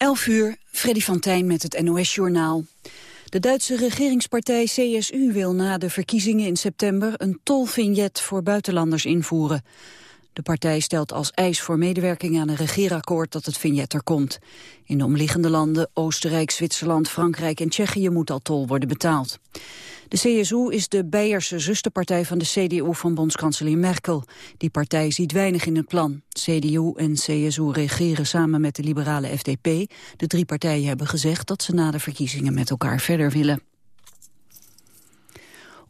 11 uur, Freddy van Tijn met het NOS-journaal. De Duitse regeringspartij CSU wil na de verkiezingen in september... een tolvignet voor buitenlanders invoeren. De partij stelt als eis voor medewerking aan een regeerakkoord dat het vignet er komt. In de omliggende landen Oostenrijk, Zwitserland, Frankrijk en Tsjechië moet al tol worden betaald. De CSU is de Beierse zusterpartij van de CDU van bondskanselier Merkel. Die partij ziet weinig in het plan. CDU en CSU regeren samen met de liberale FDP. De drie partijen hebben gezegd dat ze na de verkiezingen met elkaar verder willen.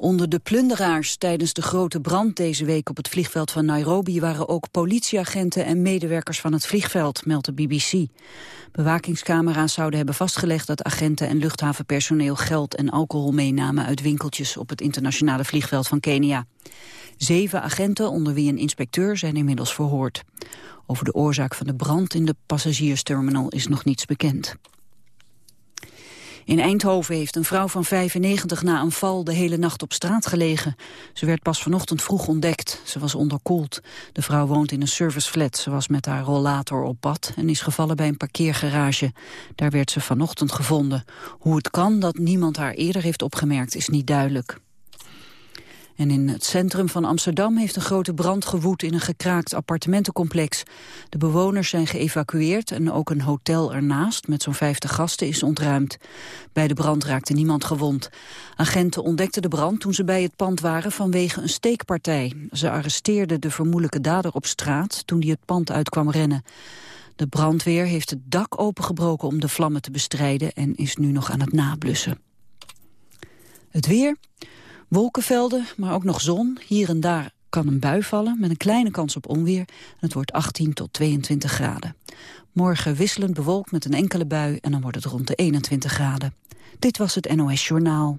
Onder de plunderaars tijdens de grote brand deze week op het vliegveld van Nairobi waren ook politieagenten en medewerkers van het vliegveld, meldt de BBC. Bewakingscamera's zouden hebben vastgelegd dat agenten en luchthavenpersoneel geld en alcohol meenamen uit winkeltjes op het internationale vliegveld van Kenia. Zeven agenten, onder wie een inspecteur, zijn inmiddels verhoord. Over de oorzaak van de brand in de passagiersterminal is nog niets bekend. In Eindhoven heeft een vrouw van 95 na een val de hele nacht op straat gelegen. Ze werd pas vanochtend vroeg ontdekt. Ze was onderkoeld. De vrouw woont in een serviceflat. Ze was met haar rollator op pad en is gevallen bij een parkeergarage. Daar werd ze vanochtend gevonden. Hoe het kan dat niemand haar eerder heeft opgemerkt is niet duidelijk. En in het centrum van Amsterdam heeft een grote brand gewoed in een gekraakt appartementencomplex. De bewoners zijn geëvacueerd en ook een hotel ernaast met zo'n 50 gasten is ontruimd. Bij de brand raakte niemand gewond. Agenten ontdekten de brand toen ze bij het pand waren vanwege een steekpartij. Ze arresteerden de vermoedelijke dader op straat toen hij het pand uit kwam rennen. De brandweer heeft het dak opengebroken om de vlammen te bestrijden en is nu nog aan het nablussen. Het weer. Wolkenvelden, maar ook nog zon. Hier en daar kan een bui vallen met een kleine kans op onweer. Het wordt 18 tot 22 graden. Morgen wisselend bewolkt met een enkele bui en dan wordt het rond de 21 graden. Dit was het NOS Journaal.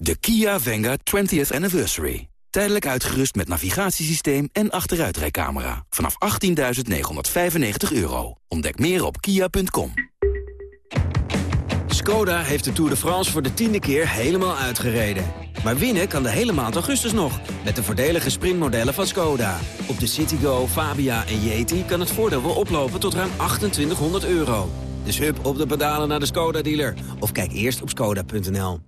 De Kia Venga 20th Anniversary. Tijdelijk uitgerust met navigatiesysteem en achteruitrijcamera. Vanaf 18.995 euro. Ontdek meer op kia.com. Skoda heeft de Tour de France voor de tiende keer helemaal uitgereden. Maar winnen kan de hele maand augustus nog, met de voordelige sprintmodellen van Skoda. Op de Citigo, Fabia en Yeti kan het voordeel wel oplopen tot ruim 2800 euro. Dus hup op de pedalen naar de Skoda-dealer. Of kijk eerst op skoda.nl.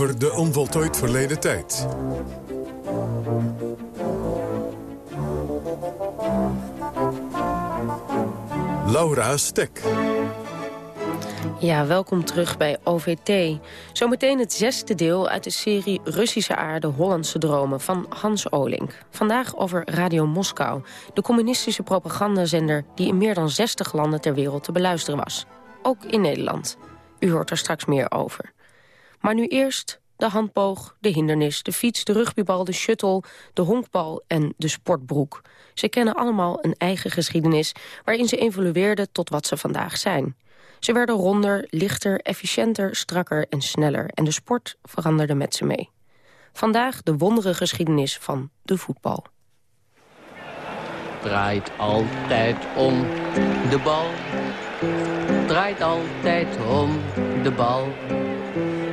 Over de onvoltooid verleden tijd. Laura Stek. Ja, welkom terug bij OVT. Zometeen het zesde deel uit de serie Russische aarde Hollandse dromen van Hans Olink. Vandaag over Radio Moskou, de communistische propagandazender... die in meer dan 60 landen ter wereld te beluisteren was. Ook in Nederland. U hoort er straks meer over. Maar nu eerst de handboog, de hindernis, de fiets, de rugbybal, de shuttle... de honkbal en de sportbroek. Ze kennen allemaal een eigen geschiedenis... waarin ze evolueerden tot wat ze vandaag zijn... Ze werden ronder, lichter, efficiënter, strakker en sneller. En de sport veranderde met ze mee. Vandaag de wondere geschiedenis van de voetbal. Draait altijd om de bal. Draait altijd om de bal.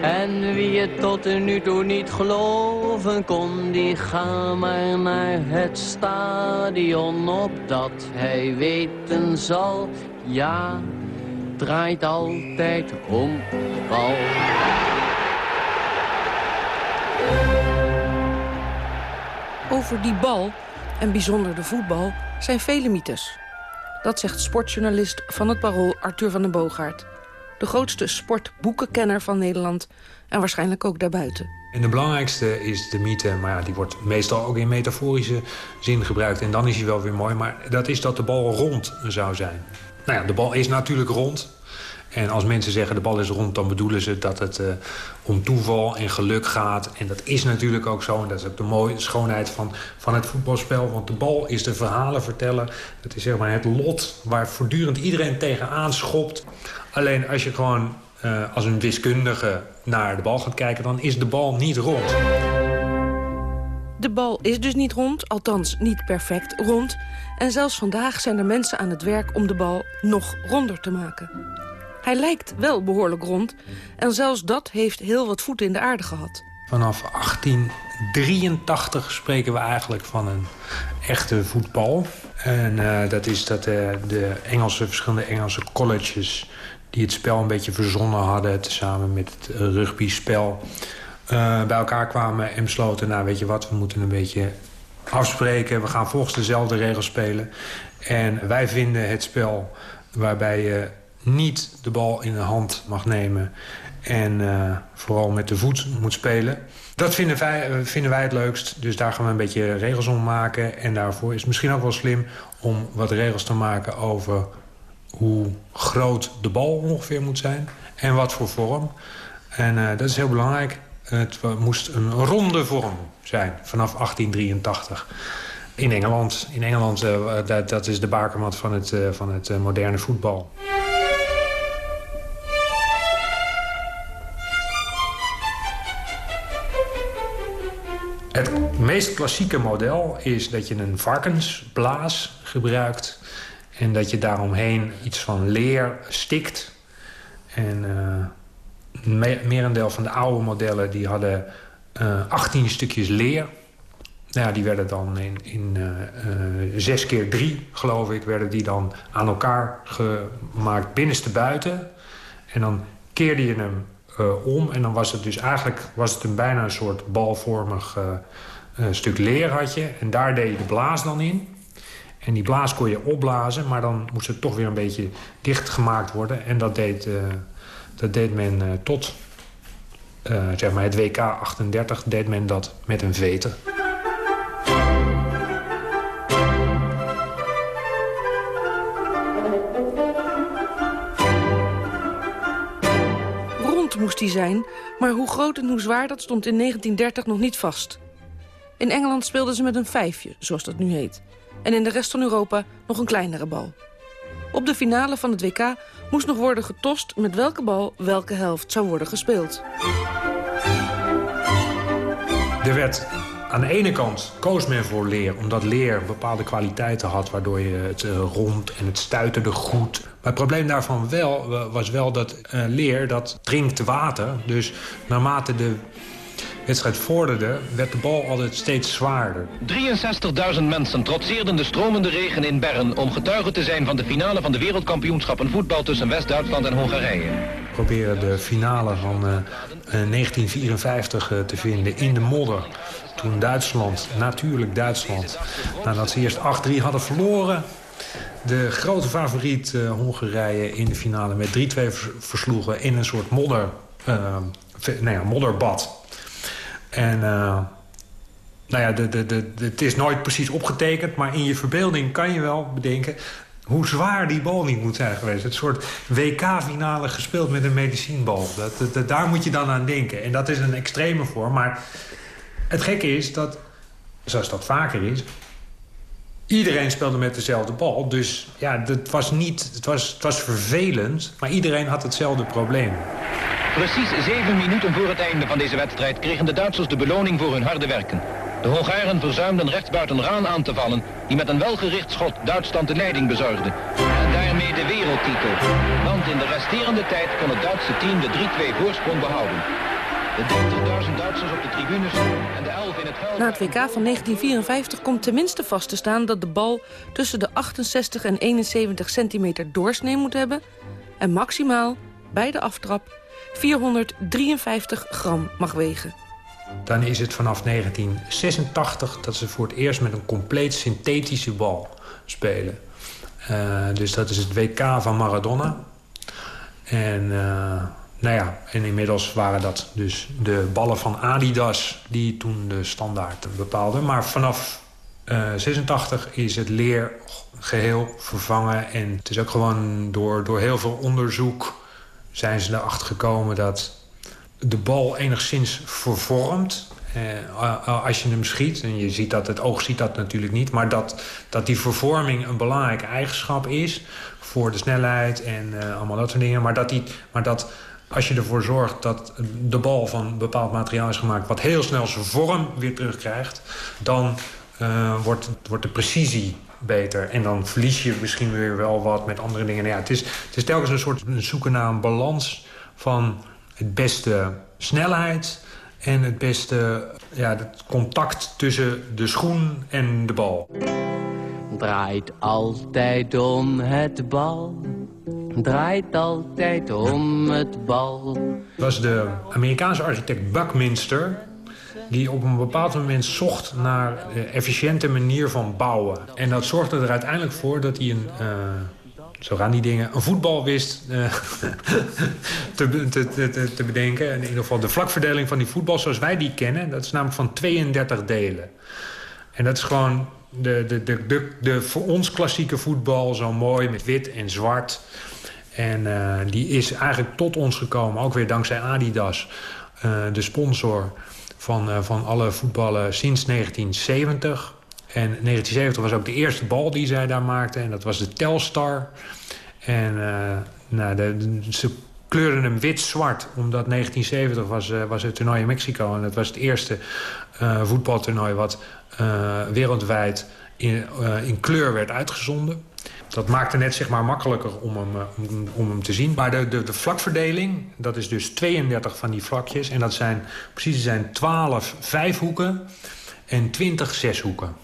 En wie het tot nu toe niet geloven kon, die ga maar naar het stadion opdat hij weten zal, ja, draait altijd om de bal. Over die bal, en bijzonder de voetbal, zijn vele mythes. Dat zegt sportjournalist van het Parool Arthur van den Boogaard. De grootste sportboekenkenner van Nederland en waarschijnlijk ook daarbuiten. En de belangrijkste is de mythe, maar ja, die wordt meestal ook in metaforische zin gebruikt. En dan is hij wel weer mooi, maar dat is dat de bal rond zou zijn. Nou ja, de bal is natuurlijk rond. En als mensen zeggen de bal is rond, dan bedoelen ze dat het uh, om toeval en geluk gaat. En dat is natuurlijk ook zo. En dat is ook de mooie schoonheid van, van het voetbalspel. Want de bal is de verhalen vertellen. Het is zeg maar het lot waar voortdurend iedereen tegenaan schopt. Alleen als je gewoon uh, als een wiskundige naar de bal gaat kijken... dan is de bal niet rond. De bal is dus niet rond, althans niet perfect rond. En zelfs vandaag zijn er mensen aan het werk om de bal nog ronder te maken. Hij lijkt wel behoorlijk rond en zelfs dat heeft heel wat voeten in de aarde gehad. Vanaf 1883 spreken we eigenlijk van een echte voetbal. En uh, dat is dat uh, de Engelse, verschillende Engelse colleges... die het spel een beetje verzonnen hadden... samen met het rugbyspel... Uh, bij elkaar kwamen en besloten... nou, weet je wat, we moeten een beetje afspreken. We gaan volgens dezelfde regels spelen. En wij vinden het spel waarbij je niet de bal in de hand mag nemen... en uh, vooral met de voet moet spelen. Dat vinden wij, vinden wij het leukst. Dus daar gaan we een beetje regels om maken. En daarvoor is het misschien ook wel slim om wat regels te maken... over hoe groot de bal ongeveer moet zijn en wat voor vorm. En uh, dat is heel belangrijk. Het moest een ronde vorm zijn vanaf 1883. In Engeland, in Engeland dat, dat, is de bakermat van het, van het moderne voetbal. Meest klassieke model is dat je een varkensblaas gebruikt... en dat je daaromheen iets van leer stikt. En uh, merendeel van de oude modellen die hadden uh, 18 stukjes leer. Nou ja, die werden dan in, in uh, 6 keer 3, geloof ik... werden die dan aan elkaar gemaakt binnenste buiten. En dan keerde je hem uh, om. En dan was het dus eigenlijk was het een bijna een soort balvormig uh, stuk leer had je. En daar deed je de blaas dan in. En die blaas kon je opblazen, maar dan moest het toch weer een beetje dicht gemaakt worden. En dat deed, uh, dat deed men tot zeg maar het WK 38 deed men dat met een veter. moest hij zijn, maar hoe groot en hoe zwaar dat stond in 1930 nog niet vast. In Engeland speelden ze met een vijfje, zoals dat nu heet. En in de rest van Europa nog een kleinere bal. Op de finale van het WK moest nog worden getost met welke bal welke helft zou worden gespeeld. Er werd aan de ene kant koos men voor leer, omdat leer bepaalde kwaliteiten had... waardoor je het uh, rond en het stuiterde goed. Maar het probleem daarvan wel, was wel dat uh, leer, dat drinkt water. Dus naarmate de wedstrijd vorderde, werd de bal altijd steeds zwaarder. 63.000 mensen trotseerden de stromende regen in Bern... om getuige te zijn van de finale van de wereldkampioenschappen voetbal... tussen West-Duitsland en Hongarije. We proberen de finale van uh, 1954 te vinden in de modder toen Duitsland, natuurlijk Duitsland... nadat ze eerst 8-3 hadden verloren De grote favoriet uh, Hongarije in de finale met 3-2 versloegen... in een soort modder, nou ja, modderbad. En uh, nou ja, de, de, de, het is nooit precies opgetekend... maar in je verbeelding kan je wel bedenken hoe zwaar die bal niet moet zijn geweest. Het soort WK-finale gespeeld met een medicijnbal. Dat, dat, daar moet je dan aan denken. En dat is een extreme vorm. Maar het gekke is dat, zoals dat vaker is... iedereen speelde met dezelfde bal. Dus ja, het was, niet, het was, het was vervelend, maar iedereen had hetzelfde probleem. Precies zeven minuten voor het einde van deze wedstrijd... kregen de Duitsers de beloning voor hun harde werken. De Hongaren verzuimden rechtsbuiten Raan aan te vallen... die met een welgericht schot Duitsland de leiding bezorgde. En daarmee de wereldtitel. Want in de resterende tijd kon het Duitse team de 3-2 voorsprong behouden. De 30.000 Duitsers op de tribunes en de 11 in het veld... Na het WK van 1954 komt tenminste vast te staan... dat de bal tussen de 68 en 71 centimeter doorsnee moet hebben... en maximaal, bij de aftrap, 453 gram mag wegen. Dan is het vanaf 1986 dat ze voor het eerst met een compleet synthetische bal spelen. Uh, dus dat is het WK van Maradona. En, uh, nou ja, en inmiddels waren dat dus de ballen van Adidas... die toen de standaard bepaalden. Maar vanaf uh, 86 is het leer geheel vervangen. En het is ook gewoon door, door heel veel onderzoek zijn ze erachter gekomen dat de bal enigszins vervormt. Eh, als je hem schiet, en je ziet dat het oog ziet dat natuurlijk niet... maar dat, dat die vervorming een belangrijke eigenschap is... voor de snelheid en uh, allemaal dat soort dingen. Maar dat, die, maar dat als je ervoor zorgt dat de bal van bepaald materiaal is gemaakt... wat heel snel zijn vorm weer terugkrijgt... dan uh, wordt, wordt de precisie beter. En dan verlies je misschien weer wel wat met andere dingen. Nou ja, het, is, het is telkens een soort zoeken naar een balans van het beste snelheid en het beste ja, het contact tussen de schoen en de bal. Draait altijd om het bal. Draait altijd om het bal. Het was de Amerikaanse architect Buckminster die op een bepaald moment zocht naar een efficiënte manier van bouwen. En dat zorgde er uiteindelijk voor dat hij een... Uh, zo gaan die dingen. Een voetbal wist uh, te, te, te, te, bedenken. In ieder geval de vlakverdeling van die voetbal zoals wij die kennen. Dat is namelijk van 32 delen. En dat is gewoon de, de, de, de, de voor ons klassieke voetbal. Zo mooi met wit en zwart. En uh, die is eigenlijk tot ons gekomen. Ook weer dankzij Adidas. Uh, de sponsor van, uh, van alle voetballen sinds 1970. En 1970 was ook de eerste bal die zij daar maakten. En dat was de Telstar. En nou, de, ze kleurden hem wit-zwart. Omdat 1970 was, was het toernooi in Mexico. En dat was het eerste voetbaltoernooi wat wereldwijd in, in kleur werd uitgezonden. Dat maakte net zeg maar makkelijker om hem, om, om hem te zien. Maar de, de, de, vlakverdeling, dat is dus 32 van die vlakjes. En dat zijn precies zijn 12 vijfhoeken en 20 zeshoeken.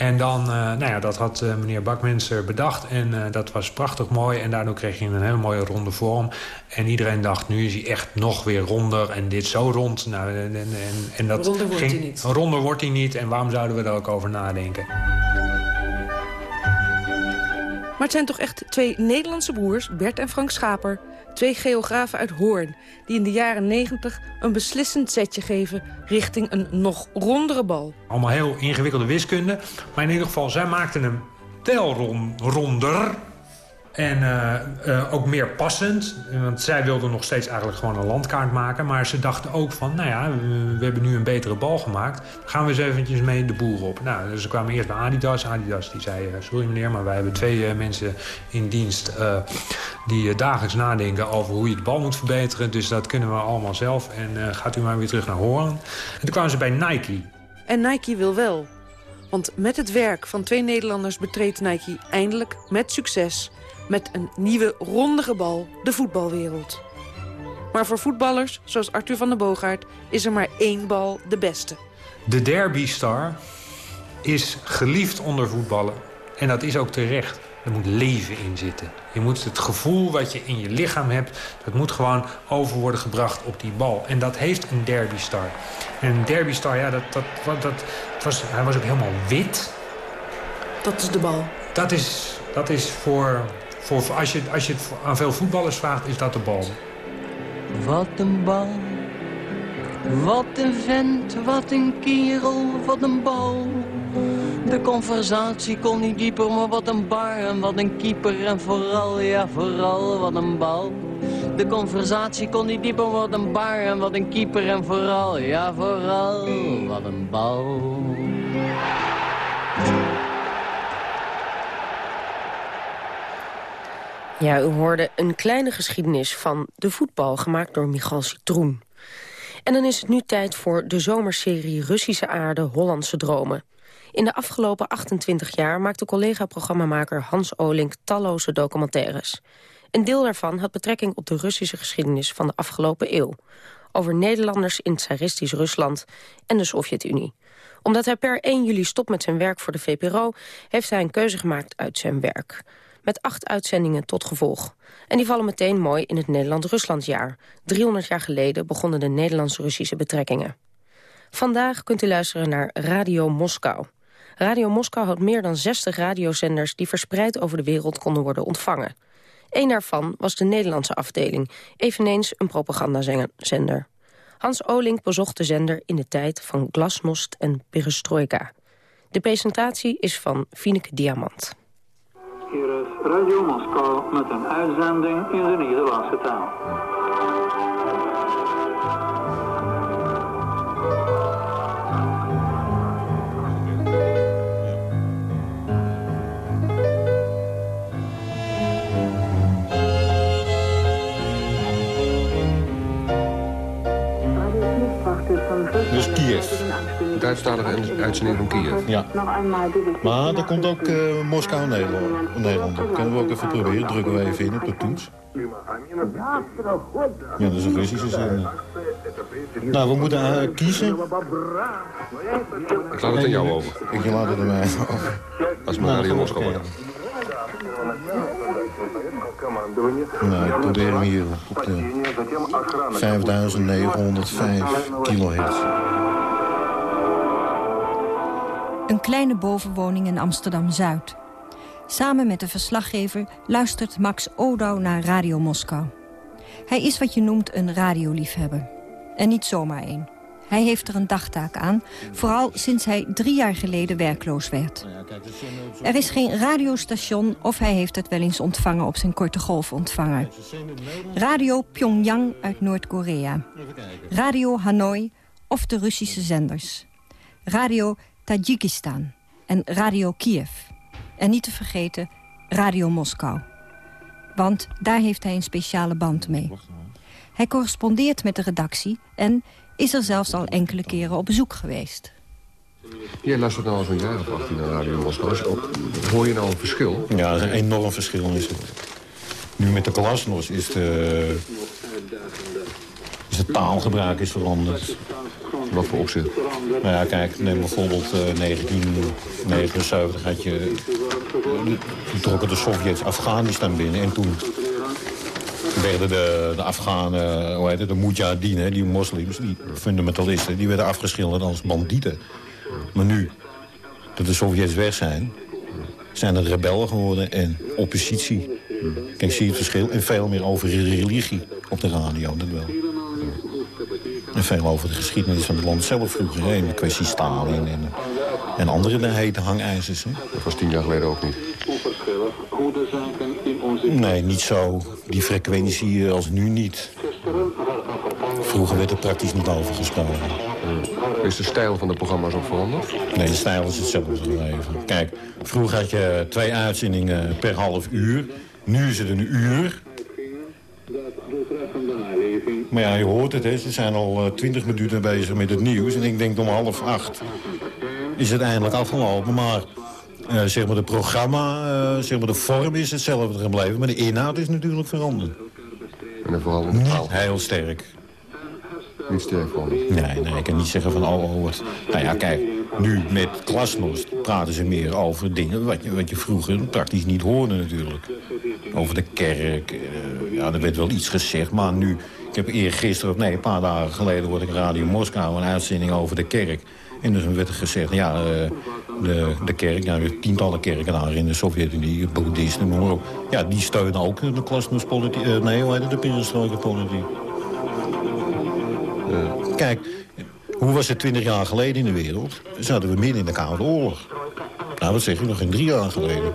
En dan, uh, nou ja, dat had uh, meneer Bakmenser bedacht. En uh, dat was prachtig mooi. En daardoor kreeg je een hele mooie ronde vorm. En iedereen dacht, nu is hij echt nog weer ronder. En dit zo rond. Nou, en, en, en dat ronder wordt ging, hij niet. Ronder wordt hij niet. En waarom zouden we daar ook over nadenken? Maar het zijn toch echt twee Nederlandse broers, Bert en Frank Schaper... twee geografen uit Hoorn, die in de jaren 90 een beslissend setje geven... richting een nog rondere bal. Allemaal heel ingewikkelde wiskunde. Maar in ieder geval, zij maakten hem wel ronder... En uh, uh, ook meer passend. Want zij wilden nog steeds eigenlijk gewoon een landkaart maken. Maar ze dachten ook van, nou ja, we, hebben nu een betere bal gemaakt. Gaan we eens eventjes mee de boer op. Nou, dus ze kwamen eerst bij Adidas. Adidas die zei, uh, sorry meneer, maar wij hebben twee mensen in dienst... die dagelijks nadenken over hoe je de bal moet verbeteren. Dus dat kunnen we allemaal zelf. En gaat u maar weer terug naar Hoorn. En toen kwamen ze bij Nike. En Nike wil wel. Want met het werk van twee Nederlanders betreedt Nike eindelijk met succes met een nieuwe rondige bal de voetbalwereld. Maar voor voetballers, zoals Arthur van der Boogaard, is er maar één bal de beste. De derbystar is geliefd onder voetballen. En dat is ook terecht. Er moet leven in zitten. Je moet het gevoel wat je in je lichaam hebt... dat moet gewoon over worden gebracht op die bal. En dat heeft een derbystar. En een derbystar, ja, dat, dat, dat, dat was, hij was ook helemaal wit. Dat is de bal. Dat is, dat is voor, voor als, je, als je het aan veel voetballers vraagt, is dat de bal. Wat een bal. Wat een vent, wat een kerel, wat een bal. De conversatie kon niet dieper, maar wat een bar en wat een keeper. En vooral, ja vooral, wat een bal. De conversatie kon niet dieper, wat een bar en wat een keeper. En vooral, ja vooral, wat een bal. Ja, u hoorde een kleine geschiedenis van de voetbal, gemaakt door Michal Citroen. En dan is het nu tijd voor de zomerserie Russische aarde, Hollandse dromen. In de afgelopen 28 jaar maakte collega-programmamaker Hans Olink talloze documentaires. Een deel daarvan had betrekking op de Russische geschiedenis van de afgelopen eeuw. Over Nederlanders in tsaristisch Rusland en de Sovjet-Unie. Omdat hij per 1 juli stopt met zijn werk voor de VPRO... heeft hij een keuze gemaakt uit zijn werk met acht uitzendingen tot gevolg. En die vallen meteen mooi in het Nederland-Ruslandjaar. 300 jaar geleden begonnen de Nederlands-Russische betrekkingen. Vandaag kunt u luisteren naar Radio Moskou. Radio Moskou had meer dan 60 radiozenders... die verspreid over de wereld konden worden ontvangen. Eén daarvan was de Nederlandse afdeling, eveneens een propagandazender. Hans Olink bezocht de zender in de tijd van glasnost en perestroika. De presentatie is van Fieneke Diamant. Hier is Radio Moskou met een uitzending in de Nederlandse taal. Duitsstalige uitzending van Kiev. Ja. Maar er komt ook uh, Moskou Nederland, Nederland op. Kunnen we ook even proberen. Drukken we even in op de toets. Ja, dat is een Russische zender. Nou, we moeten uh, kiezen. Ik laat het aan jou over. Ik laat het aan mij over. Als we naar Radio Moskou worden. Nou, ik probeer hem hier op de 5905 kilohertz. Een kleine bovenwoning in Amsterdam-Zuid. Samen met de verslaggever luistert Max Odou naar Radio Moskou. Hij is wat je noemt een radioliefhebber. En niet zomaar één. Hij heeft er een dagtaak aan, vooral sinds hij drie jaar geleden werkloos werd. Er is geen radiostation of hij heeft het wel eens ontvangen op zijn korte golfontvanger. Radio Pyongyang uit Noord-Korea. Radio Hanoi of de Russische zenders. Radio Tajikistan en Radio Kiev. En niet te vergeten Radio Moskou. Want daar heeft hij een speciale band mee. Hij correspondeert met de redactie en is er zelfs al enkele keren op bezoek geweest. Jij luistert nou al zo'n jaar of 18 naar Radio Moskou. Hoor je nou een verschil? Ja, een enorm verschil is het. Nu met de Klasnos is de, het taalgebruik is veranderd. Wat voor opzet? Nou ja, kijk, neem bijvoorbeeld uh, 1979 had je... Toen trokken de Sovjets Afghanistan binnen en toen werden de, de Afghanen, hoe heet het, de Mujahideen, die moslims, die fundamentalisten, die werden afgeschilderd als bandieten. Maar nu, dat de Sovjets weg zijn, zijn er rebellen geworden en oppositie. Kijk, zie je het verschil? En veel meer over religie op de radio, dat wel. En veel over de geschiedenis van het land zelf vroeger. Hè? De kwestie Stalin en, en andere de hete hangijzers. Hè? Dat was tien jaar geleden ook niet. Nee, niet zo. Die frequentie als nu niet. Vroeger werd er praktisch niet over gesproken. Is de stijl van de programma's ook veranderd? Nee, de stijl is hetzelfde gebleven. Kijk, vroeger had je twee uitzendingen per half uur. Nu is het een uur. Maar ja, je hoort het, hè. ze zijn al twintig minuten bezig met het nieuws. En ik denk om half acht is het eindelijk afgelopen. Maar uh, zeg maar de programma, uh, zeg maar de vorm is hetzelfde gebleven. Maar de inhoud is natuurlijk veranderd. En vooral Niet heel sterk. Niet sterk van. Nee, nee, ik kan niet zeggen van oh, oh wat. Nou ja, kijk, nu met Klasnost praten ze meer over dingen wat je, wat je vroeger praktisch niet hoorde natuurlijk. Over de kerk, uh, ja, er werd wel iets gezegd, maar nu... Ik heb eergisteren, nee, een paar dagen geleden hoorde ik Radio Moskou een uitzending over de kerk. En dus werd er gezegd, ja, eh, de, de kerk, ja, tientallen kerken daar in de Sovjet-Unie, boeddhisten, noem maar op. Ja, die steunen ook de klasnospolitiek, uh, nee, hoe heet het, de perestroika-politiek. kijk, hoe was het twintig jaar geleden in de wereld? Zaten we midden in de Koude Oorlog. Nou, wat zeg je, nog geen drie jaar geleden.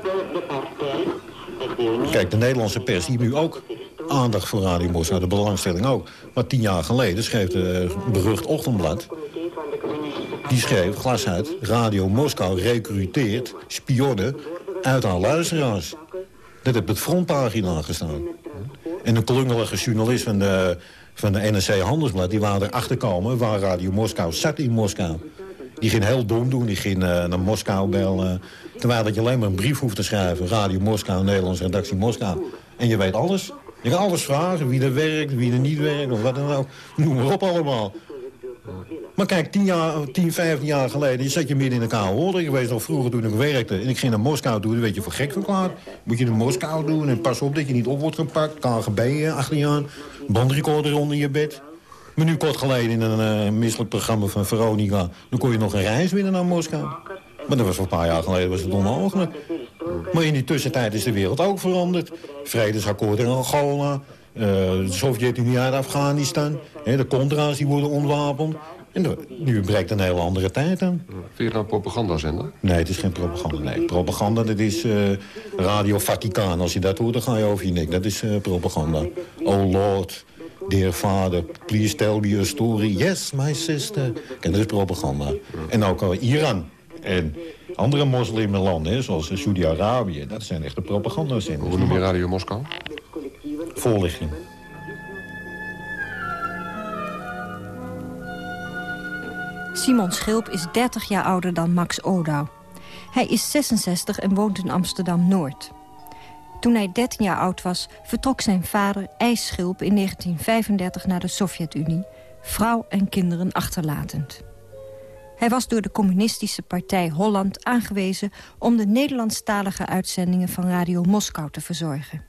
Kijk, de Nederlandse pers die nu ook aandacht voor Radio Moskou, de belangstelling ook. Maar tien jaar geleden schreef de berucht Ochtendblad... die schreef, glas uit, Radio Moskou recruteert spionnen uit haar luisteraars. Dat heeft het frontpagina gestaan. En een klungelige journalist van de, van de NRC Handelsblad... die waren erachter komen waar Radio Moskou zat in Moskou. Die ging heel dom doen, die ging uh, naar Moskou bellen. Terwijl dat je alleen maar een brief hoeft te schrijven. Radio Moskou, Nederlandse redactie Moskou. En je weet alles. Je kan alles vragen, wie er werkt, wie er niet werkt, of wat dan ook. Noem maar op allemaal. Maar kijk, 10, jaar, 10 15 jaar geleden, je zat je midden in de KO. Ik weet nog vroeger toen ik werkte en ik ging naar Moskou doen, dan werd je voor gek verklaard. Moet je naar Moskou doen en pas op dat je niet op wordt gepakt. KGB achter je aan, bandrecorder onder je bed. Maar nu kort geleden in een uh, misselijk programma van Veronica... dan kon je nog een reis winnen naar Moskou. Maar dat was voor een paar jaar geleden was het onmogelijk. Maar in die tussentijd is de wereld ook veranderd. Vredesakkoord in Angola, uh, de Sovjet-Unie uit Afghanistan... Hè, de Contra's die worden ontwapend. En nu breekt een hele andere tijd aan. Vind je nou propagandazender? Nee, het is geen propaganda. Nee, propaganda, dat is uh, Radio Vaticaan. Als je dat hoort, dan ga je over je nek. Dat is uh, propaganda. Oh Lord, dear father, please tell me your story. Yes, my sister. En dat is propaganda. En ook al Iran en andere moslimlanden, zoals Saudi-Arabië... dat zijn echte propagandazenders. Hoe noem je Radio Moskou? Voorlichting. Simon Schilp is 30 jaar ouder dan Max Odau. Hij is 66 en woont in Amsterdam-Noord. Toen hij 13 jaar oud was, vertrok zijn vader IJs Schilp in 1935 naar de Sovjet-Unie... vrouw en kinderen achterlatend. Hij was door de communistische partij Holland aangewezen... om de Nederlandstalige uitzendingen van Radio Moskou te verzorgen.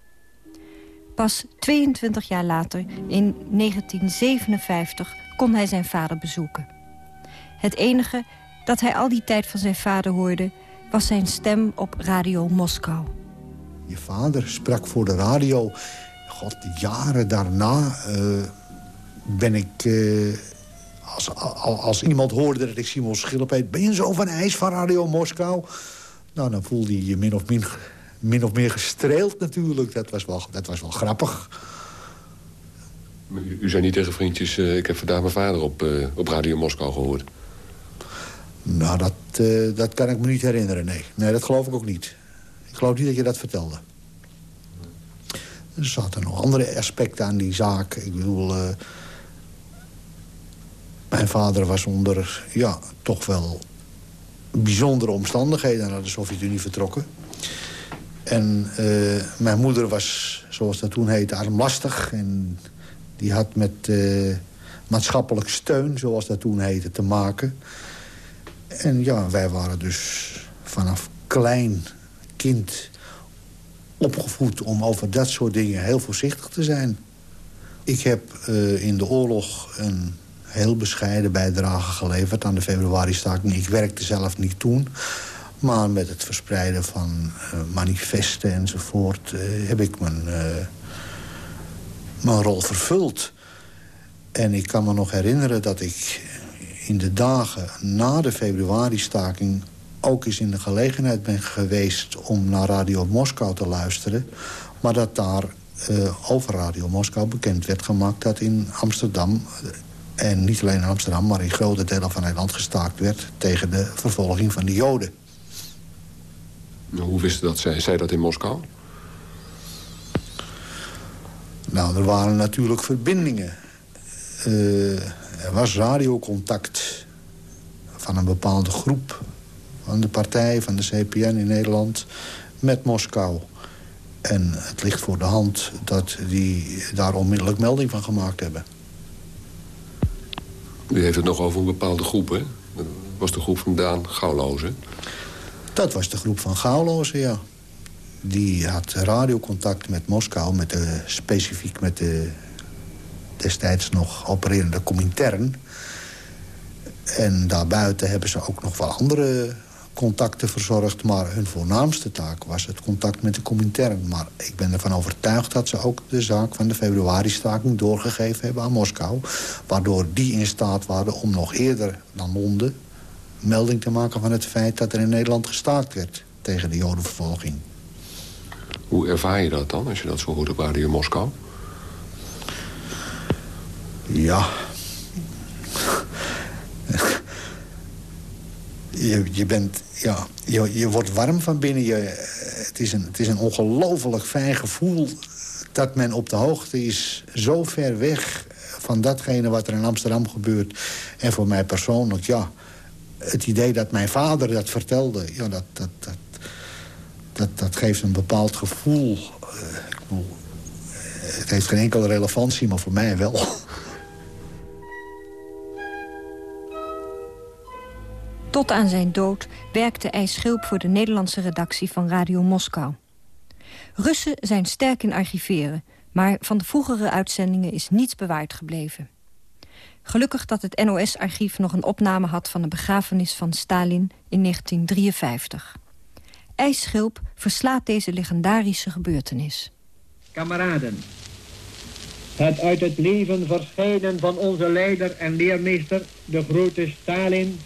Pas 22 jaar later, in 1957, kon hij zijn vader bezoeken. Het enige dat hij al die tijd van zijn vader hoorde... was zijn stem op Radio Moskou. Je vader sprak voor de radio. God, jaren daarna uh, ben ik... Uh, als, als, als, iemand hoorde dat ik Simon Schilp heet... ben je zo van ijs van Radio Moskou? Nou, dan voelde je je min of, min, min of meer gestreeld natuurlijk. Dat was wel, dat was wel grappig. U, u zei niet tegen vriendjes... Uh, ik heb vandaag mijn vader op, op Radio Moskou gehoord. Nou, dat, uh, dat kan ik me niet herinneren, nee. Nee, dat geloof ik ook niet. Ik geloof niet dat je dat vertelde. Er zaten nog andere aspecten aan die zaak. Ik bedoel... Mijn vader was onder, ja, toch wel bijzondere omstandigheden naar de Sovjet-Unie vertrokken. En uh, mijn moeder was, zoals dat toen heette, armlastig. En die had met uh, maatschappelijk steun, zoals dat toen heette, te maken. En ja, wij waren dus vanaf klein kind opgevoed om over dat soort dingen heel voorzichtig te zijn. Ik heb uh, in de oorlog een heel bescheiden bijdrage geleverd aan de februari-staking. Ik werkte zelf niet toen. Maar met het verspreiden van uh, manifesten enzovoort... Uh, heb ik mijn, mijn rol vervuld. En ik kan me nog herinneren dat ik in de dagen na de februari-staking ook eens in de gelegenheid ben geweest om naar Radio Moskou te luisteren. Maar dat daar over Radio Moskou bekend werd gemaakt dat in Amsterdam... Eh, en niet alleen in Amsterdam, maar in grote delen van Nederland gestaakt werd... tegen de vervolging van de Joden. Nou, hoe wist dat? Zij, zij dat in Moskou? Nou, er waren natuurlijk verbindingen. Uh, er was radiocontact van een bepaalde groep van de partij, van de CPN in Nederland, met Moskou. En het ligt voor de hand dat die daar onmiddellijk melding van gemaakt hebben. U heeft het nog over een bepaalde groep, hè? Dat was de groep van Daan Gauwlozen. Dat was de groep van Gauwlozen, ja. Die had radiocontact met Moskou, met de, specifiek met de destijds nog opererende Comintern. En daarbuiten hebben ze ook nog wel andere contacten verzorgd. Maar hun voornaamste taak was het contact met de Comintern. Maar ik ben ervan overtuigd dat ze ook de zaak van de februari-staking doorgegeven hebben aan Moskou. Waardoor die in staat waren om nog eerder dan Londen melding te maken van het feit dat er in Nederland gestaakt werd tegen de jodenvervolging. Hoe ervaar je dat dan, als je dat zo hoort op Radio Moskou? Ja. je, je bent, ja, je, je wordt warm van binnen. Je, het is een, het is een ongelooflijk fijn gevoel dat men op de hoogte is, zo ver weg van datgene wat er in Amsterdam gebeurt. En voor mij persoonlijk, ja, het idee dat mijn vader dat vertelde... Ja, dat, dat, dat, dat, dat geeft een bepaald gevoel. Ik bedoel, het heeft geen enkele relevantie, maar voor mij wel. Tot aan zijn dood werkte IJs Schilp voor de Nederlandse redactie van Radio Moskou. Russen zijn sterk in archiveren, maar van de vroegere uitzendingen is niets bewaard gebleven. Gelukkig dat het NOS-archief nog een opname had van de begrafenis van Stalin in 1953. IJsschilp verslaat deze legendarische gebeurtenis. Kameraden, het uit het leven verscheiden van onze leider en leermeester, de grote Stalin,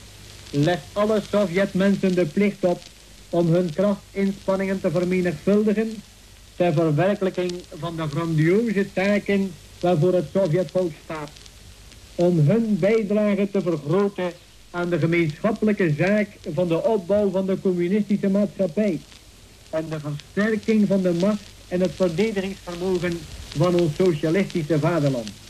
legt alle Sovjetmensen de plicht op om hun krachtinspanningen te vermenigvuldigen ter verwerkelijking van de grandioze taken waarvoor het Sovjetvolk staat om hun bijdrage te vergroten aan de gemeenschappelijke zaak van de opbouw van de communistische maatschappij en de versterking van de macht en het verdedigingsvermogen van ons socialistische vaderland.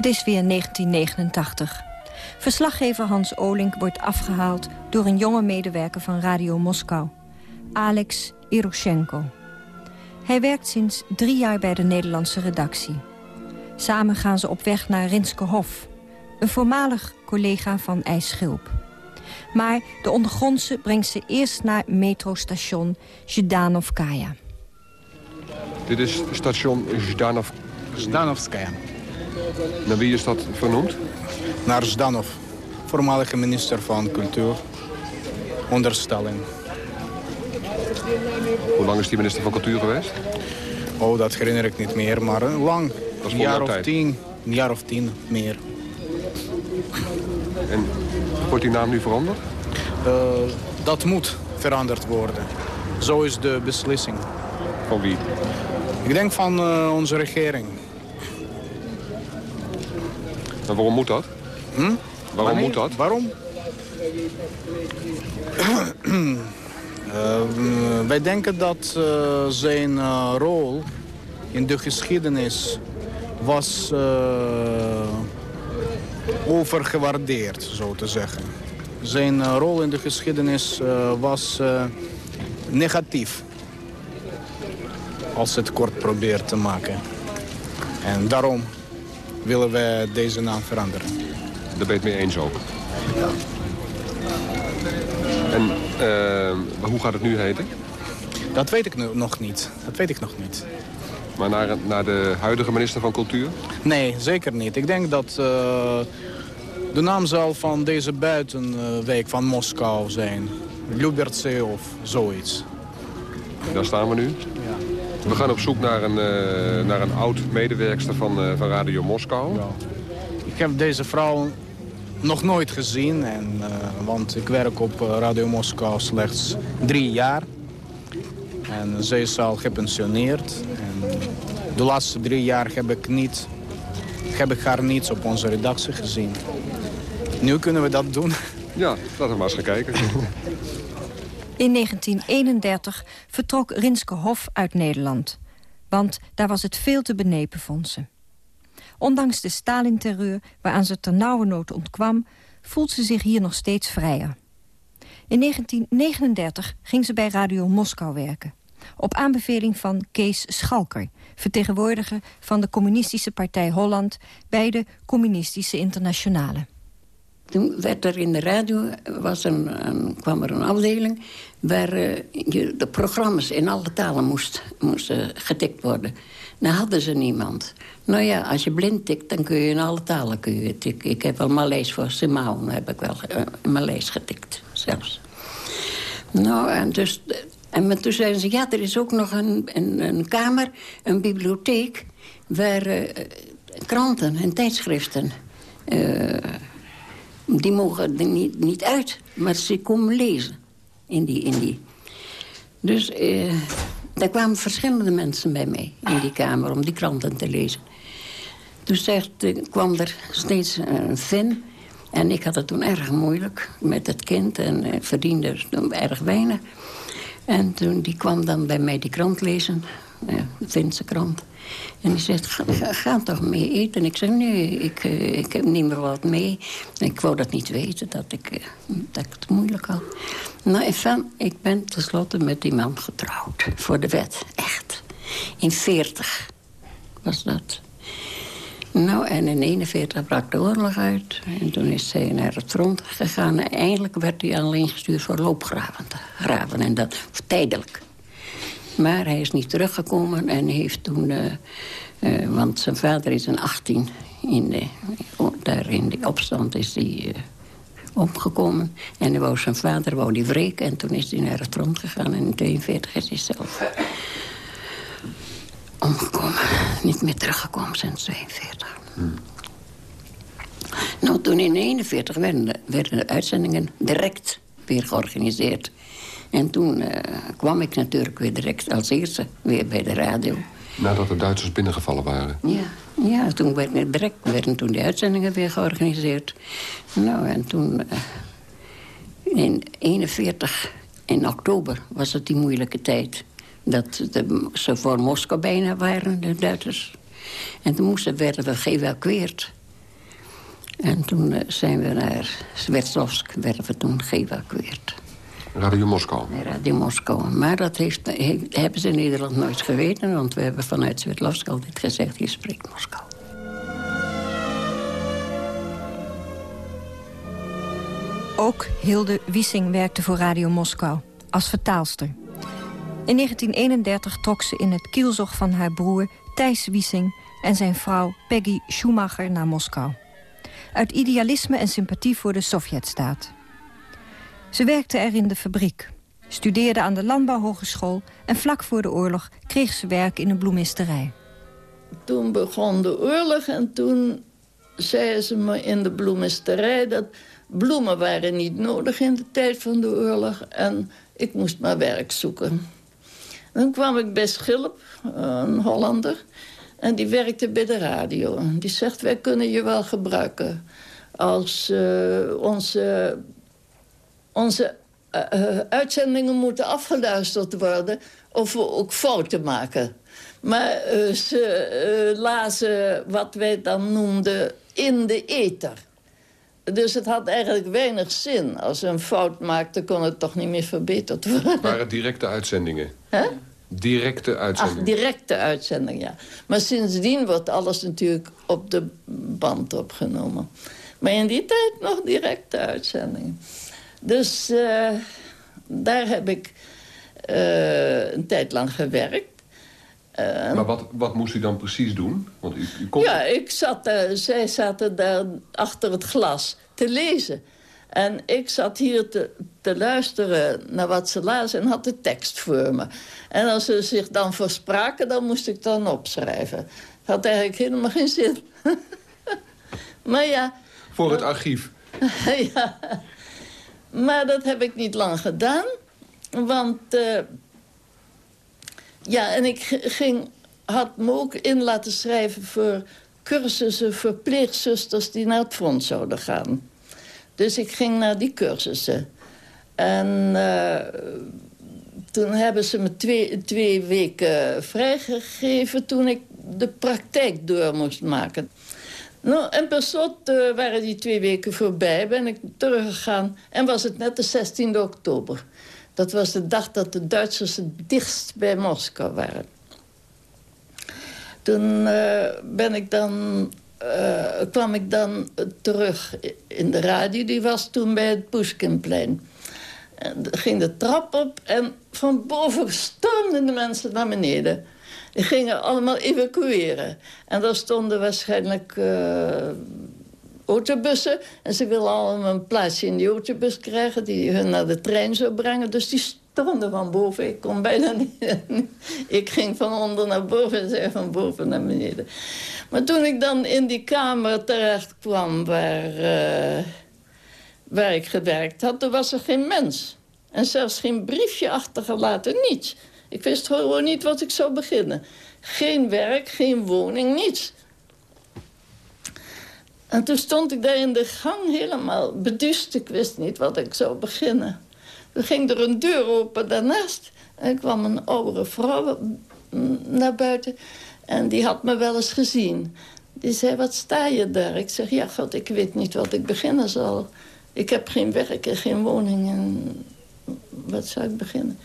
Het is weer 1989. Verslaggever Hans Olink wordt afgehaald door een jonge medewerker van Radio Moskou. Alex Iroshenko. Hij werkt sinds drie jaar bij de Nederlandse redactie. Samen gaan ze op weg naar Rinske Hof, een voormalig collega van IJs Schilp. Maar de ondergrondse brengt ze eerst naar metrostation Zhdanovkaya. Dit is station Zhdanov... Zhdanovskaya. Naar wie is dat vernoemd? Naar Zdanov, voormalige minister van Cultuur, onder Stalin. Hoe lang is die minister van Cultuur geweest? Oh, dat herinner ik niet meer, maar lang. Een jaar of tien, een jaar of tien meer. En wordt die naam nu veranderd? Uh, dat moet veranderd worden. Zo is de beslissing. Van wie? Ik denk van uh, onze regering. En waarom moet dat? Hm? Waarom moet dat? Waarom? uh, wij denken dat uh, zijn uh, rol in de geschiedenis was overgewaardeerd, zo te zeggen. Zijn rol in de geschiedenis was negatief. Als het kort probeert te maken. En daarom willen we deze naam veranderen. Daar ben je het mee eens ook? Ja. En uh, hoe gaat het nu heten? Dat weet ik nog niet. Dat weet ik nog niet. Maar naar, naar de huidige minister van Cultuur? Nee, zeker niet. Ik denk dat uh, de naam zal van deze buitenwijk van Moskou zijn. Lubertse of zoiets. Daar staan we nu? We gaan op zoek naar een, uh, naar een oud-medewerkster van, uh, van Radio Moskou. Ja. Ik heb deze vrouw nog nooit gezien, en, uh, want ik werk op Radio Moskou slechts drie jaar. En zij is al gepensioneerd. En de laatste drie jaar heb ik, niet, heb ik haar niet op onze redactie gezien. Nu kunnen we dat doen. Ja, laten we maar eens gaan kijken. In 1931 vertrok Rinske Hof uit Nederland. Want daar was het veel te benepen, vond ze. Ondanks de Stalin-terreur, waaraan ze ternauwernood ontkwam... voelt ze zich hier nog steeds vrijer. In 1939 ging ze bij Radio Moskou werken. Op aanbeveling van Kees Schalker, vertegenwoordiger van de Communistische Partij Holland... bij de Communistische Internationale. Toen werd er in de radio, was een, kwam er een afdeling... waar uh, je de programma's in alle talen moest, moesten getikt worden. Nou hadden ze niemand. Nou ja, als je blind tikt, dan kun je in alle talen kun je tikken. Ik heb wel Maleis voor Simao, heb ik wel uh, Maleis getikt, zelfs. Nou, en dus... En toen zeiden ze, ja, er is ook nog een, een, kamer, een bibliotheek... waar uh, kranten en tijdschriften... die mogen er niet, niet uit, maar ze komen lezen in die... In die. Dus uh, daar kwamen verschillende mensen bij mij in die kamer om die kranten te lezen. Toen zegt, kwam er steeds een fan en ik had het toen erg moeilijk met het kind en uh, verdiende erg weinig. En toen die kwam dan bij mij die krant lezen, de Finse krant. En die zegt, ga, toch mee eten? En ik zeg, nee, ik, uh, ik heb niet meer wat mee. Ik wou dat niet weten, dat ik, uh, dat het moeilijk had. Nou, enfin, ik ben tenslotte met die man getrouwd. Voor de wet, echt. In 40 was dat. Nou, en in 41 brak de oorlog uit. En toen is zij naar het front gegaan. En eindelijk werd hij alleen gestuurd voor loopgraven graven. En dat tijdelijk. Maar hij is niet teruggekomen en heeft toen... Uh, uh, want zijn vader is in 18 in de, daar in die opstand is hij uh, omgekomen. En wou zijn vader wou die wreken. En toen is hij naar het front gegaan. En in 42 is hij zelf omgekomen. Niet meer teruggekomen sinds 42. Hmm. Nou, toen in 41 werden de, werden de uitzendingen direct weer georganiseerd. En toen uh, kwam ik natuurlijk weer direct als eerste weer bij de radio. Nadat de Duitsers binnengevallen waren? Ja, ja toen werden, direct, werden toen de uitzendingen weer georganiseerd. Nou, en toen... Uh, in 41, in oktober, was het die moeilijke tijd. Dat de, ze voor Moskou bijna waren, de Duitsers. En toen moesten, werden we geëvacueerd. En toen uh, zijn we naar Sverdlovsk, werden we toen geëvacueerd. Radio Moskou? Radio Moskou. Maar dat heeft, he, hebben ze in Nederland nooit geweten... want we hebben vanuit Sverdlovsk altijd gezegd... je spreekt Moskou. Ook Hilde Wiesing werkte voor Radio Moskou, als vertaalster. In 1931 trok ze in het kielzog van haar broer Thijs Wiesing... en zijn vrouw Peggy Schumacher naar Moskou. Uit idealisme en sympathie voor de Sovjetstaat. Ze werkte er in de fabriek, studeerde aan de Landbouwhogeschool... en vlak voor de oorlog kreeg ze werk in een bloemisterij. Toen begon de oorlog en toen zei ze me in de bloemisterij... dat bloemen waren niet nodig in de tijd van de oorlog... en ik moest maar werk zoeken. Dan kwam ik bij Schilp, een Hollander... en die werkte bij de radio. Die zegt, wij kunnen je wel gebruiken... als uh, onze onze uh, uitzendingen moeten afgeluisterd worden... of we ook fouten maken. Maar uh, ze uh, lazen wat wij dan noemden in de ether. Dus het had eigenlijk weinig zin. Als ze een fout maakte, kon het toch niet meer verbeterd worden. Het waren directe uitzendingen? Huh? Directe uitzendingen? Ach, directe uitzendingen, ja. Maar sindsdien wordt alles natuurlijk op de band opgenomen. Maar in die tijd nog directe uitzendingen. Dus uh, daar heb ik uh, een tijd lang gewerkt. Uh, maar wat, wat moest u dan precies doen? Want u, u kon... Ja, ik zat, zij zaten daar achter het glas te lezen. En ik zat hier te, te luisteren naar wat ze lazen en had de tekst voor me. En als ze zich dan verspraken, dan moest ik dan opschrijven. Het had eigenlijk helemaal geen zin. maar ja... Voor het archief? ja... Maar dat heb ik niet lang gedaan. Want... Uh, ja, en ik ging, had me ook in laten schrijven... voor cursussen voor pleegzusters die naar het front zouden gaan. Dus ik ging naar die cursussen. En uh, toen hebben ze me twee, twee weken vrijgegeven... toen ik de praktijk door moest maken. Nou, en per slot uh, waren die twee weken voorbij, ben ik teruggegaan... en was het net de 16e oktober. Dat was de dag dat de Duitsers het dichtst bij Moskou waren. Toen uh, ben ik dan, uh, kwam ik dan terug in de radio. Die was toen bij het Pushkinplein. En ging de trap op en van boven stormden de mensen naar beneden. Die gingen allemaal evacueren. En daar stonden waarschijnlijk uh, autobussen. En ze wilden allemaal een plaatsje in die autobus krijgen... die hun naar de trein zou brengen. Dus die stonden van boven. Ik kon bijna niet... ik ging van onder naar boven en zij van boven naar beneden. Maar toen ik dan in die kamer terecht kwam... waar, uh, waar ik gewerkt had, was er geen mens. En zelfs geen briefje achtergelaten, niets. Ik wist gewoon niet wat ik zou beginnen. Geen werk, geen woning, niets. En toen stond ik daar in de gang helemaal beduust. Ik wist niet wat ik zou beginnen. Er ging er een deur open daarnaast. En kwam een oudere vrouw naar buiten. En die had me wel eens gezien. Die zei, wat sta je daar? Ik zeg, ja, god, ik weet niet wat ik beginnen zal. Ik heb geen werk en geen woning. En wat zou ik beginnen?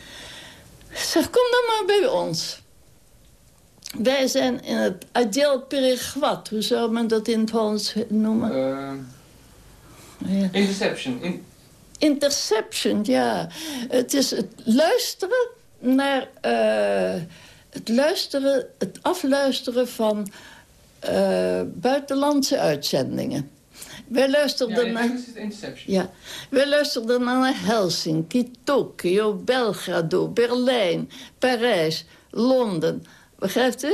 Zeg, kom dan maar bij ons. Wij zijn in het Adjel Perigwat. Hoe zou men dat in het Hollands noemen? Uh, ja. Interception. In... Interception, ja. Het is het luisteren naar... Uh, het luisteren, het afluisteren van uh, buitenlandse uitzendingen. Wij luisterden ja, naar... Ja, wij luisterden naar Helsinki, Tokio, Belgrado, Berlijn, Parijs, Londen. Begrijpt u?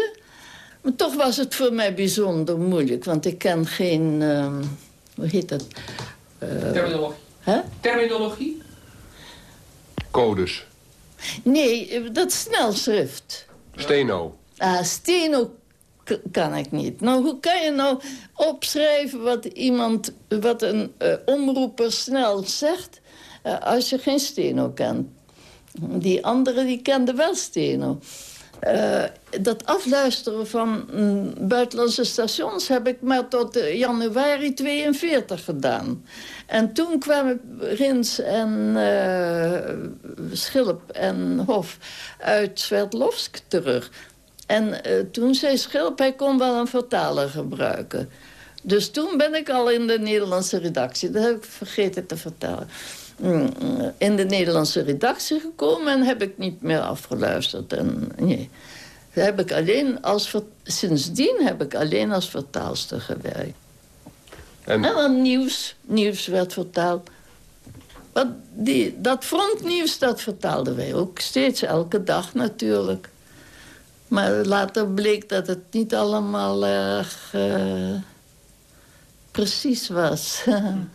Maar toch was het voor mij bijzonder moeilijk, want ik ken geen... Uh, hoe heet dat? Uh, Terminologie. Hè? Terminologie? Codes. Nee, dat snelschrift. Steno. Ah, steno kan ik niet. Nou, hoe kan je nou opschrijven wat iemand, wat een uh, omroeper snel zegt... Uh, als je geen steno kent? Die anderen die kenden wel steno. Uh, dat afluisteren van mm, buitenlandse stations heb ik maar tot januari 42 gedaan. En toen kwamen Rins en Schilp en Hof uit Sverdlovsk terug. En uh, toen zei Schilp, hij kon wel een vertaler gebruiken. Dus toen ben ik al in de Nederlandse redactie. Dat heb ik vergeten te vertellen. Mm, in de Nederlandse redactie gekomen en heb ik niet meer afgeluisterd. En, nee. Heb ik alleen als sindsdien heb ik alleen als vertaalster gewerkt. En, en dan nieuws. Nieuws werd vertaald. Want die, dat frontnieuws, dat vertaalden wij ook steeds, elke dag natuurlijk. Maar later bleek dat het niet allemaal erg uh, precies was.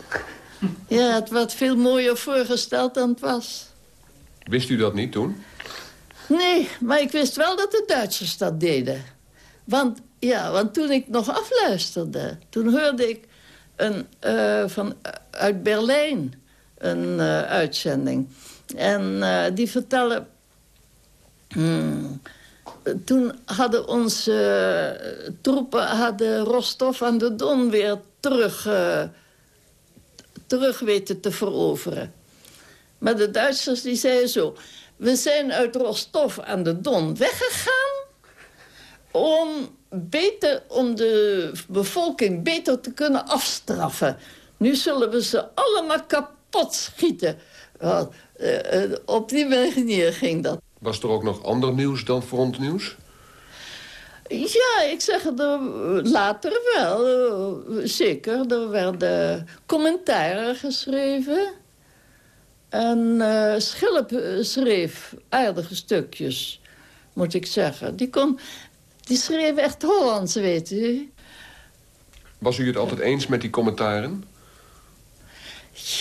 ja, het werd veel mooier voorgesteld dan het was. Wist u dat niet toen? Nee, maar ik wist wel dat de Duitsers dat deden. Want, ja, want toen ik nog afluisterde... toen hoorde ik een, uh, van, uit Berlijn een uh, uitzending. En die vertellen... Hmm, toen hadden onze uh, troepen hadden Rostov aan de Don weer terug, uh, terug weten te veroveren. Maar de Duitsers die zeiden zo... we zijn uit Rostov aan de Don weggegaan... om, beter, om de bevolking beter te kunnen afstraffen. Nu zullen we ze allemaal kapot schieten. Uh, op die manier ging dat. Was er ook nog ander nieuws dan frontnieuws? Ja, ik zeg het later wel. Zeker, er werden commentaren geschreven. En uh, Schilp schreef aardige stukjes, moet ik zeggen. Die, kon, die schreef echt Hollands, weet u. Was u het altijd eens met die commentaren?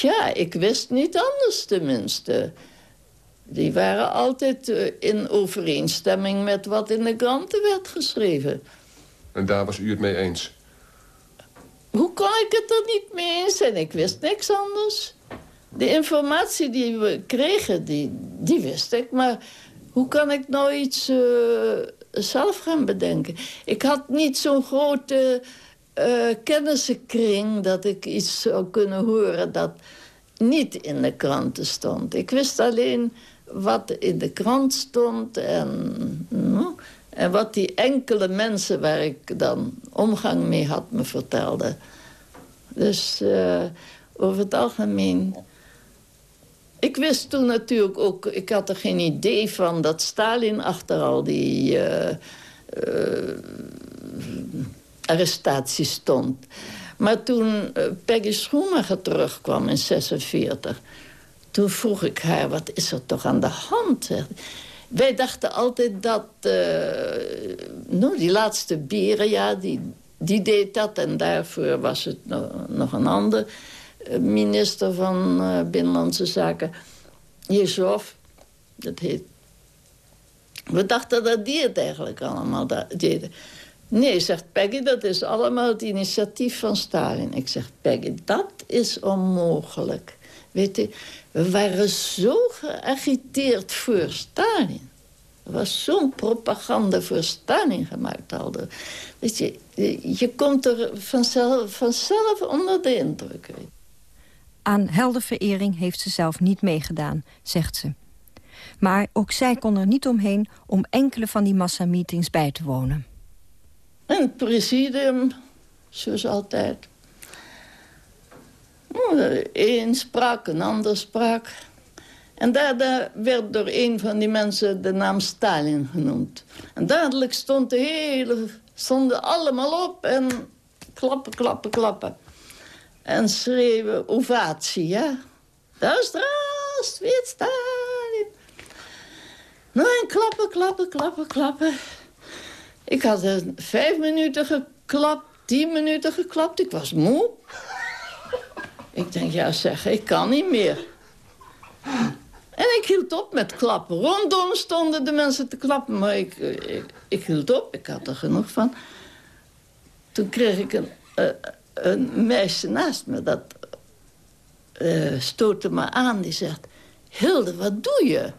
Ja, ik wist niet anders tenminste. Die waren altijd uh, in overeenstemming met wat in de kranten werd geschreven. En daar was u het mee eens? Hoe kan ik het er niet mee eens zijn? Ik wist niks anders. De informatie die we kregen, die, die wist ik. Maar hoe kan ik nou iets uh, zelf gaan bedenken. Ik had niet zo'n grote uh, kennissenkring... dat ik iets zou kunnen horen dat niet in de kranten stond. Ik wist alleen wat in de krant stond en, nou, en wat die enkele mensen waar ik dan omgang mee had me vertelden. Dus uh, over het algemeen... Ik wist toen natuurlijk ook, ik had er geen idee van... dat Stalin achter al die uh, arrestaties stond. Maar toen Peggy Schoenmacher terugkwam in 46... toen vroeg ik haar, wat is er toch aan de hand? Wij dachten altijd dat... nou, die laatste beren, ja, die, die deed dat. En daarvoor was het nog, een ander minister van uh, Binnenlandse Zaken. Jezov, dat heet. We dachten dat die het eigenlijk allemaal deden. Nee, zegt Peggy, dat is allemaal het initiatief van Stalin. Ik zeg, Peggy, dat is onmogelijk. Weet je, we waren zo geagiteerd voor Stalin. Er was zo'n propaganda voor Stalin gemaakt al. Weet je, je komt er vanzelf, vanzelf onder de indruk. Aan heldenverering heeft ze zelf niet meegedaan, zegt ze. Maar ook zij kon er niet omheen om enkele van die massameetings bij te wonen. En het presidium, zoals altijd. Eén sprak, een ander sprak. En daar, werd door een van die mensen de naam Stalin genoemd. En dadelijk stond de hele, stonden allemaal op en klappen, klappen, klappen en schreeuwen ovatie, ja. Weer Stalin. Nou, en klappen, klappen, klappen, klappen. Ik had vijf minuten geklapt, tien minuten geklapt. Ik was moe. Ik denk, ja zeg, ik kan niet meer. En ik hield op met klappen. Rondom stonden de mensen te klappen, maar ik, ik, hield op. Ik had er genoeg van. Toen kreeg ik een, een meisje naast me, dat uh, stootte me aan. Die zegt, Hilde, wat doe je?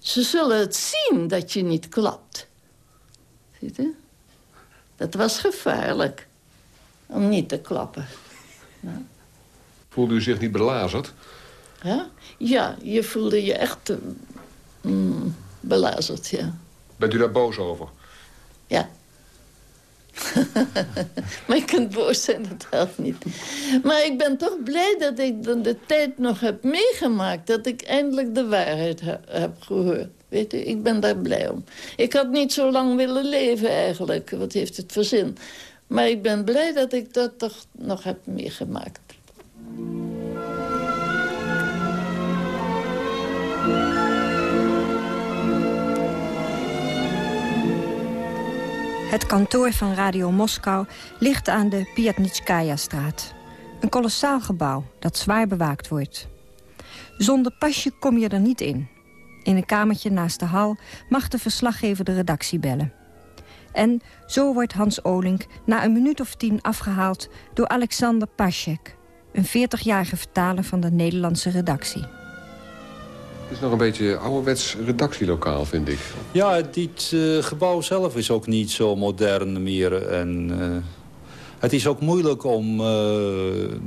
Ze zullen het zien dat je niet klapt. Ziet u? Dat was gevaarlijk, om niet te klappen. Ja. Voelde u zich niet belazerd? Ja, ja je voelde je echt uh, belazerd, ja. Bent u daar boos over? Ja. maar je kunt boos zijn, dat helpt niet. Maar ik ben toch blij dat ik de tijd nog heb meegemaakt. Dat ik eindelijk de waarheid heb gehoord. Weet je, ik ben daar blij om. Ik had niet zo lang willen leven eigenlijk. Wat heeft het voor zin? Maar ik ben blij dat ik dat toch nog heb meegemaakt. Het kantoor van Radio Moskou ligt aan de Piatnitskaya-straat. Een kolossaal gebouw dat zwaar bewaakt wordt. Zonder pasje kom je er niet in. In een kamertje naast de hal mag de verslaggever de redactie bellen. En zo wordt Hans Olink na een minuut of tien afgehaald door Alexander Paschek... een 40-jarige vertaler van de Nederlandse redactie. Het is nog een beetje ouderwets redactielokaal, vind ik. Ja, dit uh, gebouw zelf is ook niet zo modern meer. En, uh, het is ook moeilijk om uh,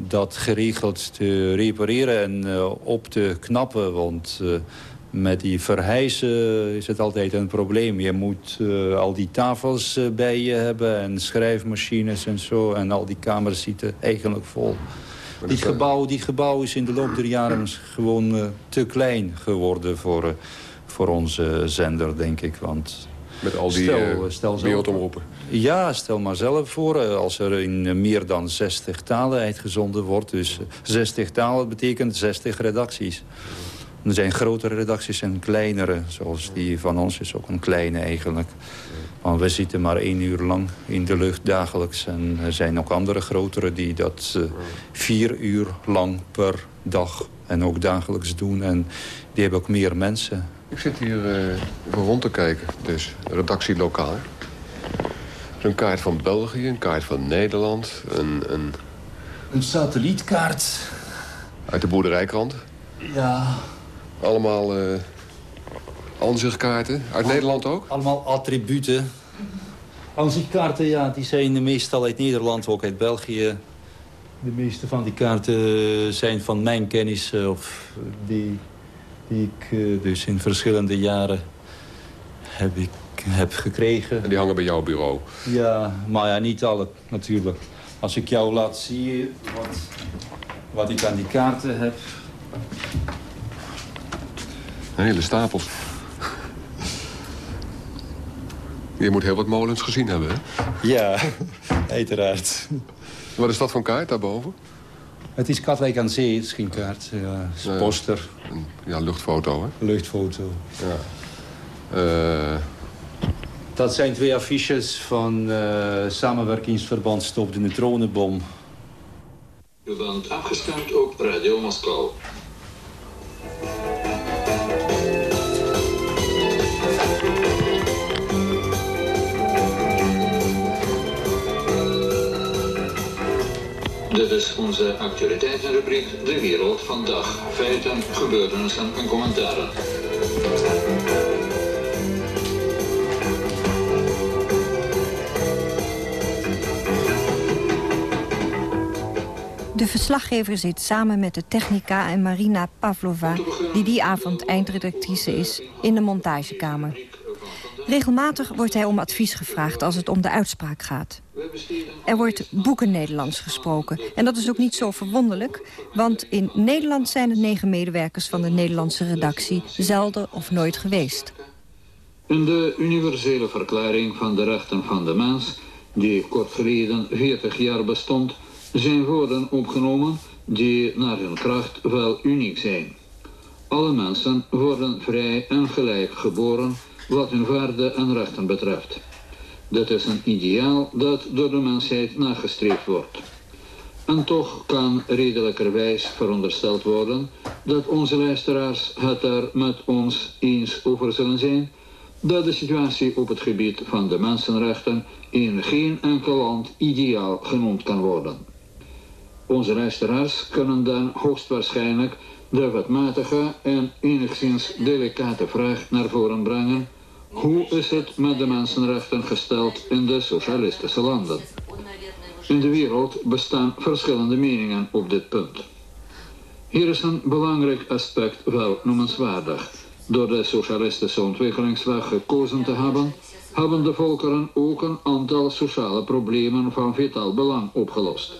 dat geregeld te repareren en op te knappen. Want met die verhijzen is het altijd een probleem. Je moet al die tafels bij je hebben en schrijfmachines en zo. En al die kamers zitten eigenlijk vol. Die gebouw, die gebouw is in de loop der jaren gewoon uh, te klein geworden voor, uh, voor onze zender, denk ik. Want Met al die stel, stel wereldomroepen? Ja, stel maar zelf voor. als er in meer dan 60 talen uitgezonden wordt. Dus 60 talen betekent 60 redacties. Er zijn grotere redacties en kleinere. Zoals die van ons is ook een kleine eigenlijk. Want we zitten maar één uur lang in de lucht dagelijks. En er zijn ook andere grotere die dat uh, vier uur lang per dag en ook dagelijks doen. En die hebben ook meer mensen. Ik zit hier uh, even rond te kijken, dus redactielokaal. Een kaart van België, een kaart van Nederland, een... Een, een satellietkaart. Uit de boerderijkrant? Ja. Allemaal uh, Ansichtkaarten? Uit Nederland ook? Allemaal attributen. Ansichtkaarten, ja, die zijn meestal uit Nederland, ook uit België. De meeste van die kaarten zijn van mijn kennis... of die, die ik eh, dus in verschillende jaren heb, ik, heb gekregen. En die hangen bij jouw bureau? Ja, maar ja, niet alle natuurlijk. Als ik jou laat zien wat, wat ik aan die kaarten heb... Hele stapels. Je moet heel wat molens gezien hebben, hè? Ja, uiteraard. Wat is dat voor een kaart daarboven? Het is Katwijk aan Zee, het is geen kaart. Ja, het is een poster. Ja, luchtfoto, hè? Luchtfoto. Ja. Uh... Dat zijn twee affiches van uh, samenwerkingsverband Stop de Neutronenbom. U bent afgestemd op Radio Moskou. Is onze actualiteitenrubriek De Wereld Vandaag. Feiten, gebeurtenissen en commentaren. De verslaggever zit samen met de technica en Marina Pavlova... die die avond eindredactrice is, in de montagekamer. Regelmatig wordt hij om advies gevraagd als het om de uitspraak gaat. Er wordt boeken Nederlands gesproken. En dat is ook niet zo verwonderlijk, want in Nederland zijn er negen medewerkers van de Nederlandse redactie zelden of nooit geweest. In de universele verklaring van de rechten van de mens, die kort geleden 40 jaar bestond, zijn woorden opgenomen die naar hun kracht wel uniek zijn. Alle mensen worden vrij en gelijk geboren wat hun waarden en rechten betreft. Dat is een ideaal dat door de mensheid nagestreefd wordt. En toch kan redelijkerwijs verondersteld worden dat onze luisteraars het er met ons eens over zullen zijn dat de situatie op het gebied van de mensenrechten in geen enkel land ideaal genoemd kan worden. Onze luisteraars kunnen dan hoogstwaarschijnlijk de wetmatige en enigszins delicate vraag naar voren brengen hoe is het met de mensenrechten gesteld in de socialistische landen? In de wereld bestaan verschillende meningen op dit punt. Hier is een belangrijk aspect wel noemenswaardig. Door de socialistische ontwikkelingsweg gekozen te hebben, hebben de volkeren ook een aantal sociale problemen van vitaal belang opgelost.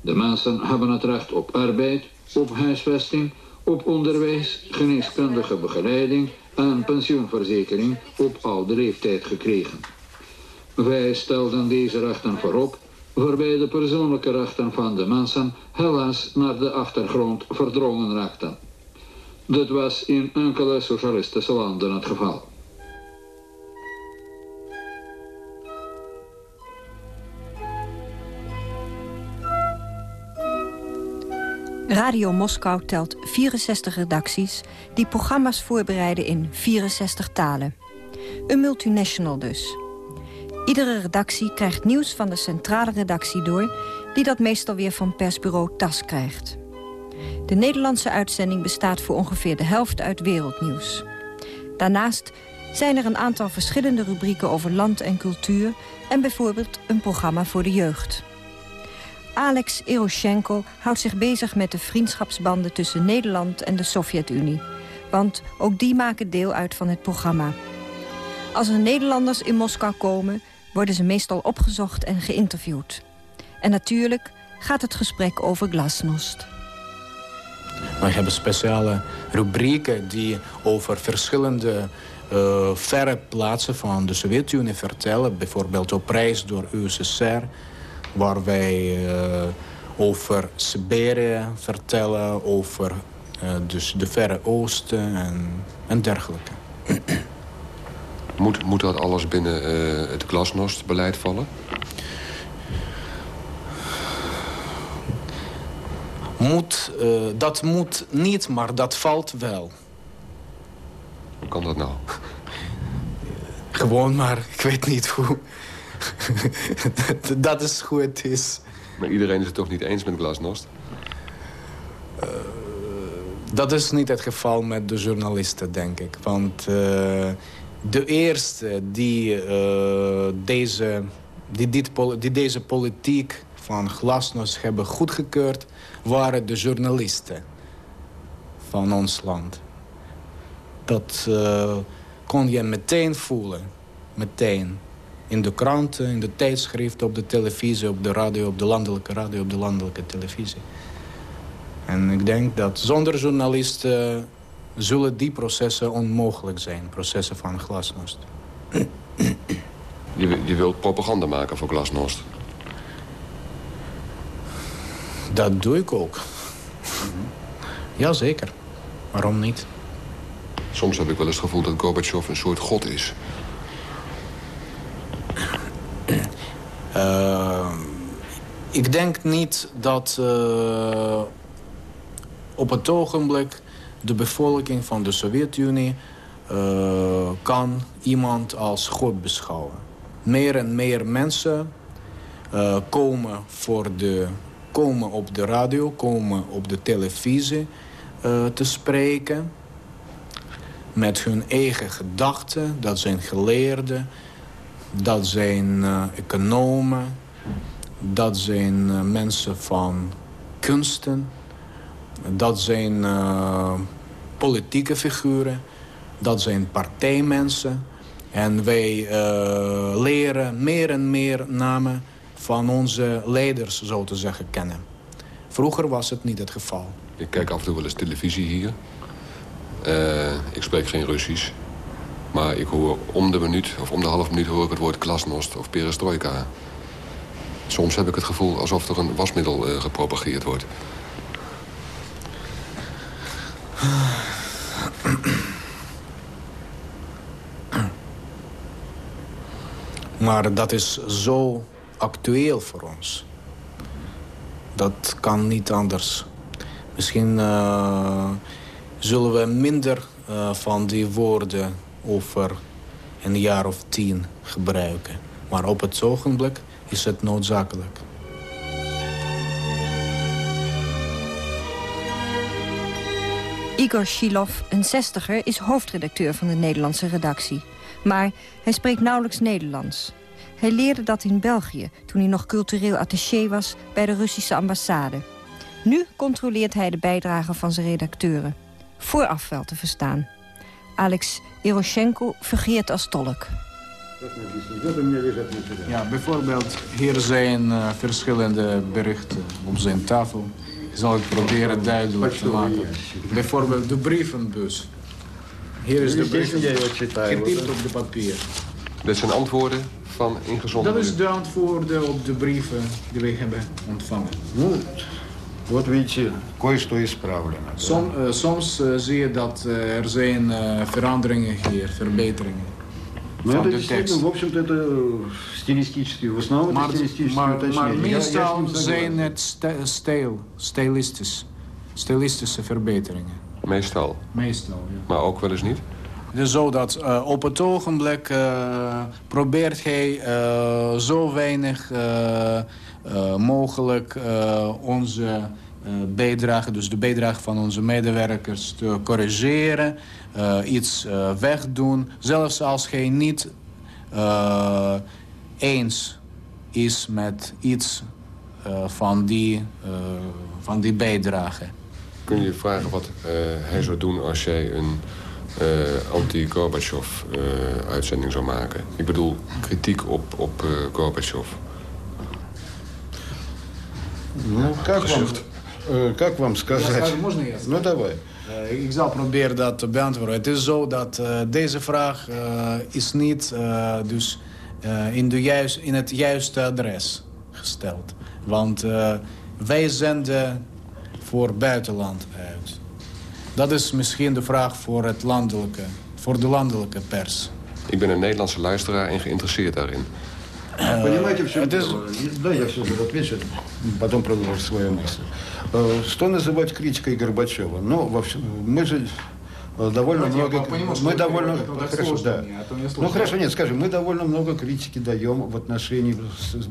De mensen hebben het recht op arbeid, op huisvesting, op onderwijs, geneeskundige begeleiding een pensioenverzekering op oude leeftijd gekregen. Wij stelden deze rechten voorop, waarbij de persoonlijke rechten van de mensen helaas naar de achtergrond verdrongen raakten. Dit was in enkele socialistische landen het geval. Radio Moskou telt 64 redacties die programma's voorbereiden in 64 talen. Een multinational dus. Iedere redactie krijgt nieuws van de centrale redactie door... die dat meestal weer van persbureau TAS krijgt. De Nederlandse uitzending bestaat voor ongeveer de helft uit wereldnieuws. Daarnaast zijn er een aantal verschillende rubrieken over land en cultuur... en bijvoorbeeld een programma voor de jeugd. Alex Eroshenko houdt zich bezig met de vriendschapsbanden tussen Nederland en de Sovjet-Unie. Want ook die maken deel uit van het programma. Als er Nederlanders in Moskou komen, worden ze meestal opgezocht en geïnterviewd. En natuurlijk gaat het gesprek over glasnost. We hebben speciale rubrieken die over verschillende uh, verre plaatsen van de Sovjet-Unie vertellen. Bijvoorbeeld op reis door USSR waar wij uh, over Siberië vertellen, over uh, dus de Verre Oosten en, en dergelijke. Moet, moet dat alles binnen uh, het glasnost-beleid vallen? Moet, dat moet niet, maar dat valt wel. Hoe kan dat nou? Gewoon maar, ik weet niet hoe. dat is hoe het is. Maar iedereen is het toch niet eens met glasnost? Uh, Dat is niet het geval met de journalisten, denk ik. Want uh, de eerste die, uh, deze, die, dit, die deze politiek van glasnost hebben goedgekeurd... waren de journalisten van ons land. Dat kon je meteen voelen. Meteen. In de kranten, in de tijdschriften, op de televisie, op de radio, op de landelijke radio, op de landelijke televisie. En ik denk dat zonder journalisten zullen die processen onmogelijk zijn. Processen van glasnost. Je, je wilt propaganda maken voor glasnost? Dat doe ik ook. Jazeker. Waarom niet? Soms heb ik wel eens het gevoel dat Gorbachev een soort god is. Uh, ik denk niet dat uh, op het ogenblik de bevolking van de Sovjet-Unie uh, kan iemand als God beschouwen. Meer en meer mensen komen, voor de, komen op de radio, komen op de televisie te spreken met hun eigen gedachten. Dat zijn geleerden, dat zijn uh, economen, dat zijn uh, mensen van kunsten, dat zijn uh, politieke figuren, dat zijn partijmensen. En wij leren meer en meer namen van onze leiders, zo te zeggen, kennen. Vroeger was het niet het geval. Ik kijk af en toe wel eens televisie hier. Ik spreek geen Russisch. Maar ik hoor om de minuut of om de half minuut hoor ik het woord glasnost of perestroika. Soms heb ik het gevoel alsof er een wasmiddel uh, gepropageerd wordt. Maar dat is zo actueel voor ons. Dat kan niet anders. Misschien uh, zullen we minder uh, van die woorden over een jaar of tien gebruiken. Maar op het ogenblik is het noodzakelijk. Igor Shilov, een zestiger, is hoofdredacteur van de Nederlandse redactie. Maar hij spreekt nauwelijks Nederlands. Hij leerde dat in België, toen hij nog cultureel attaché was... bij de Russische ambassade. Nu controleert hij de bijdragen van zijn redacteuren. Vooraf wel te verstaan. Alex Eroshenko fungeert als tolk. Ja, bijvoorbeeld, hier zijn uh, verschillende berichten op zijn tafel. Ik zal het proberen duidelijk te maken. Bijvoorbeeld de brievenbus. Hier is de brievenbus, getypt op de papier. Dit zijn antwoorden van ingezonden... Dat is de antwoorden op de brieven die wij hebben ontvangen. Вот видите, кое-что исправлено. Som, uh, soms uh, zie je dat uh, er zijn veranderingen hier, verbeteringen. Ну, это действительно, в общем-то, это стилистические, в основном maar, это стилистические maar, Maar уточнения. meestal zijn het stijl, stylistisch, stilistische verbeteringen. Meestal? Meestal, ja. Maar ook wel eens niet? Het is zo dat uh, op het ogenblik uh, probeert hij uh, zo weinig mogelijk onze bijdrage, dus de bijdrage van onze medewerkers, te corrigeren, iets wegdoen. Zelfs als hij niet eens is met iets van, die, van die bijdrage. Kun je vragen wat hij zou doen als jij een anti-Gorbachev-uitzending zou maken. Ik bedoel, kritiek op, op uh, Gorbachev. Ну, как вам, э, как вам сказать? Можно я Ну, давай. Ik zal proberen dat te beantwoorden. Het is zo dat uh, deze vraag uh, is niet uh, dus, in, de juist, in het juiste adres gesteld. Want wij zenden voor buitenland uit. Dat is misschien de vraag voor, het landelijke, voor de landelijke pers. Ik ben een Nederlandse luisteraar en geïnteresseerd daarin. Понимаете, в чем потом продолжу свою мысль. Что называть критикой Горбачева? Ну, вообще, мы же довольно Давайте много... понимаю, мы что довольно... Хорошо, сложно да. мне, а мне Ну, сложно. хорошо, нет, скажем, мы довольно много критики даем в отношении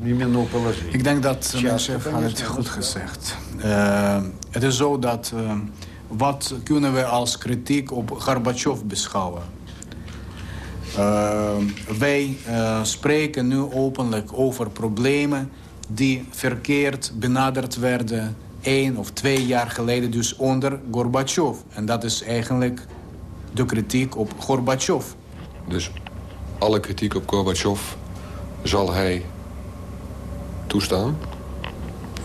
временного положения. Ik denk dat Часто, mijn chef had het goed gezegd. Uh, het is zo dat uh, wat kunnen we als kritiek op Gorbachev beschouwen? Uh, wij uh, spreken nu openlijk over problemen die verkeerd benaderd werden één of twee jaar geleden dus onder Gorbachev. En dat is eigenlijk de kritiek op Gorbachev. Dus alle kritiek op Gorbachev zal hij toestaan?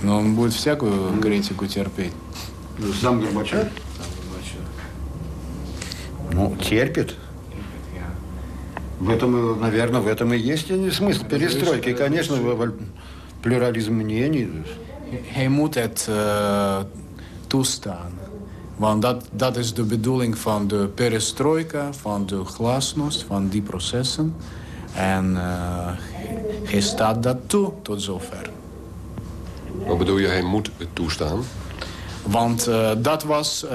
Но он будет всякую критику терпеть. Сам Горбачев? Ну, терпит. В этом, наверное, в этом и есть смысл перестройки. Конечно, pluralisme мнений. Dus. Hij moet het uh, toestaan. Want dat, dat is de bedoeling van de perestroika, van de glasnost, van die processen. En uh, hij staat dat toe tot zover. Wat bedoel je, hij moet het toestaan? Want uh, dat was uh,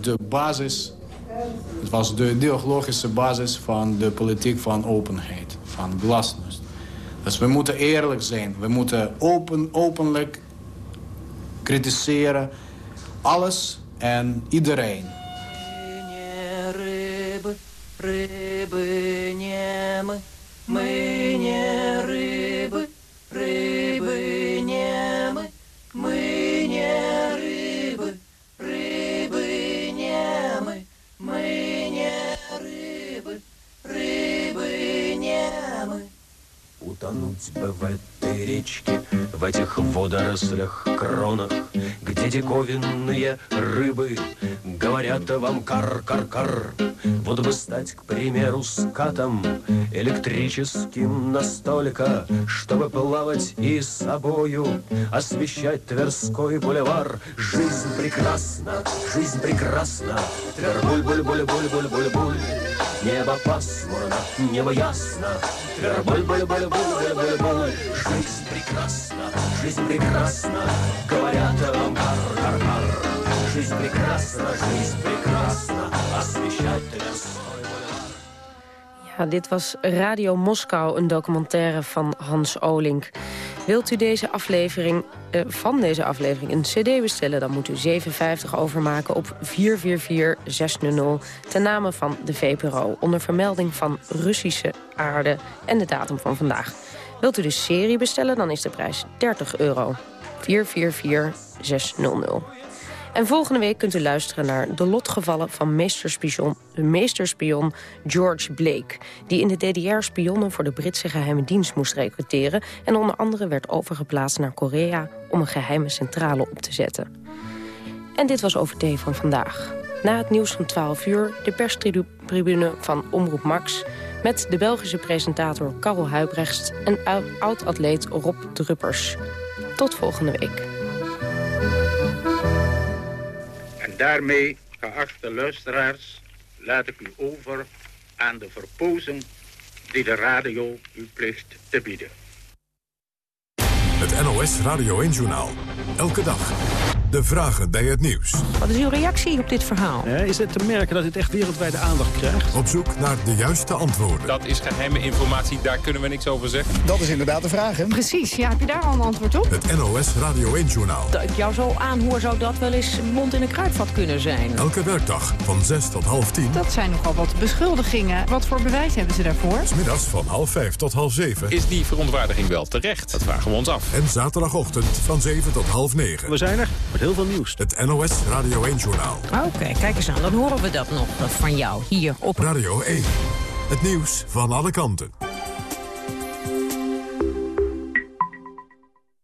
de basis... Het was de ideologische basis van de politiek van openheid, van glasnost. Dus we moeten eerlijk zijn. We moeten open, openlijk kritiseren. Alles en iedereen. Рыбы, рыбы не мы, мы не рыбы, рыбы Утонуть бы в этой речке, в этих водорослях, кронах, Где диковинные рыбы говорят вам кар-кар-кар. Вот бы стать, к примеру, скатом электрическим настолько, Чтобы плавать и собою освещать Тверской бульвар. Жизнь прекрасна, жизнь прекрасна, Тверь-буль-буль-буль-буль-буль-буль-буль. Небо пасмурно, небо ясно, Тверь-буль-буль-буль-буль-буль-буль. Жизнь прекрасна, жизнь прекрасна, говорят вам кар-кар-кар. Жизнь прекрасна, жизнь прекрасна, освещать Тверской бульвар. Ja, dit was Radio Moskou, een documentaire van Hans Olink. Wilt u deze aflevering, uh, van deze aflevering een cd bestellen... dan moet u 7,50 overmaken op 444600 ten name van de VPRO... onder vermelding van Russische aarde en de datum van vandaag. Wilt u de serie bestellen, dan is de prijs 30 euro. 444600. En volgende week kunt u luisteren naar de lotgevallen van meesterspion, meesterspion George Blake... die in de DDR spionnen voor de Britse geheime dienst moest recruteren... en onder andere werd overgeplaatst naar Korea om een geheime centrale op te zetten. En dit was OVT van vandaag. Na het nieuws van 12 uur de perstribune van Omroep Max... met de Belgische presentator Karel Huibrechts en oud-atleet Rob Druppers. Tot volgende week. Daarmee, geachte luisteraars, laat ik u over aan de verpozing die de radio u plicht te bieden. Het NOS Radio 1 Journaal. Elke dag. De vragen bij het nieuws. Wat is uw reactie op dit verhaal? is het te merken dat dit echt wereldwijde aandacht krijgt? Op zoek naar de juiste antwoorden. Dat is geheime informatie, daar kunnen we niks over zeggen. Dat is inderdaad de vraag, hè? Precies, ja, heb je daar al een antwoord op? Het NOS Radio 1 Journaal. Dat ik jou zo aanhoor, zou dat wel eens mond in een kruidvat kunnen zijn. Elke werkdag van 6 tot half 10. Dat zijn nogal wat beschuldigingen. Wat voor bewijs hebben ze daarvoor? Smiddags van half 5 tot half 7. Is die verontwaardiging wel terecht? Dat vragen we ons af. En zaterdagochtend van 7 tot half 9. We zijn er met heel veel nieuws. Het NOS Radio 1 Journaal. Oké, kijk eens aan. Dan horen we dat nog van jou hier op Radio 1. Het nieuws van alle kanten.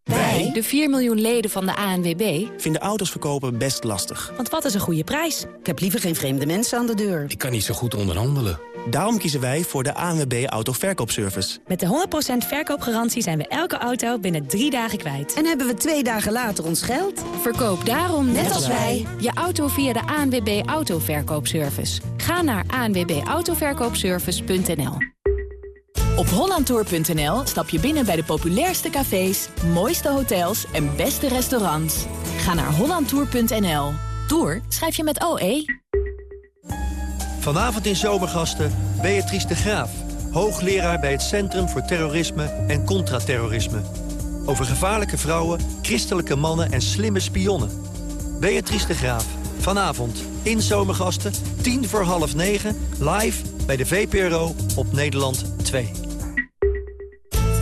Wij, de 4 miljoen leden van de ANWB... vinden auto's verkopen best lastig. Want wat is een goede prijs? Ik heb liever geen vreemde mensen aan de deur. Ik kan niet zo goed onderhandelen. Daarom kiezen wij voor de ANWB Autoverkoopservice. Met de 100% verkoopgarantie zijn we elke auto binnen drie dagen kwijt. En hebben we twee dagen later ons geld? Verkoop daarom, net, als wij, je auto via de ANWB Autoverkoopservice. Ga naar anwbautoverkoopservice.nl Op hollandtour.nl stap je binnen bij de populairste cafés, mooiste hotels en beste restaurants. Ga naar hollandtour.nl. Tour schrijf je met OE. Vanavond in Zomergasten Beatrice de Graaf. Hoogleraar bij het Centrum voor Terrorisme en Contraterrorisme. Over gevaarlijke vrouwen, christelijke mannen en slimme spionnen. Beatrice de Graaf. Vanavond in Zomergasten, tien voor half negen, live bij de VPRO op Nederland 2.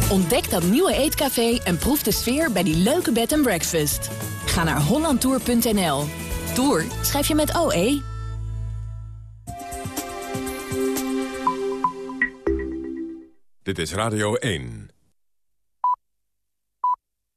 Ontdek dat nieuwe eetcafé en proef de sfeer bij die leuke bed and breakfast. Ga naar hollandtour.nl. Tour schrijf je met OE. Dit is Radio 1.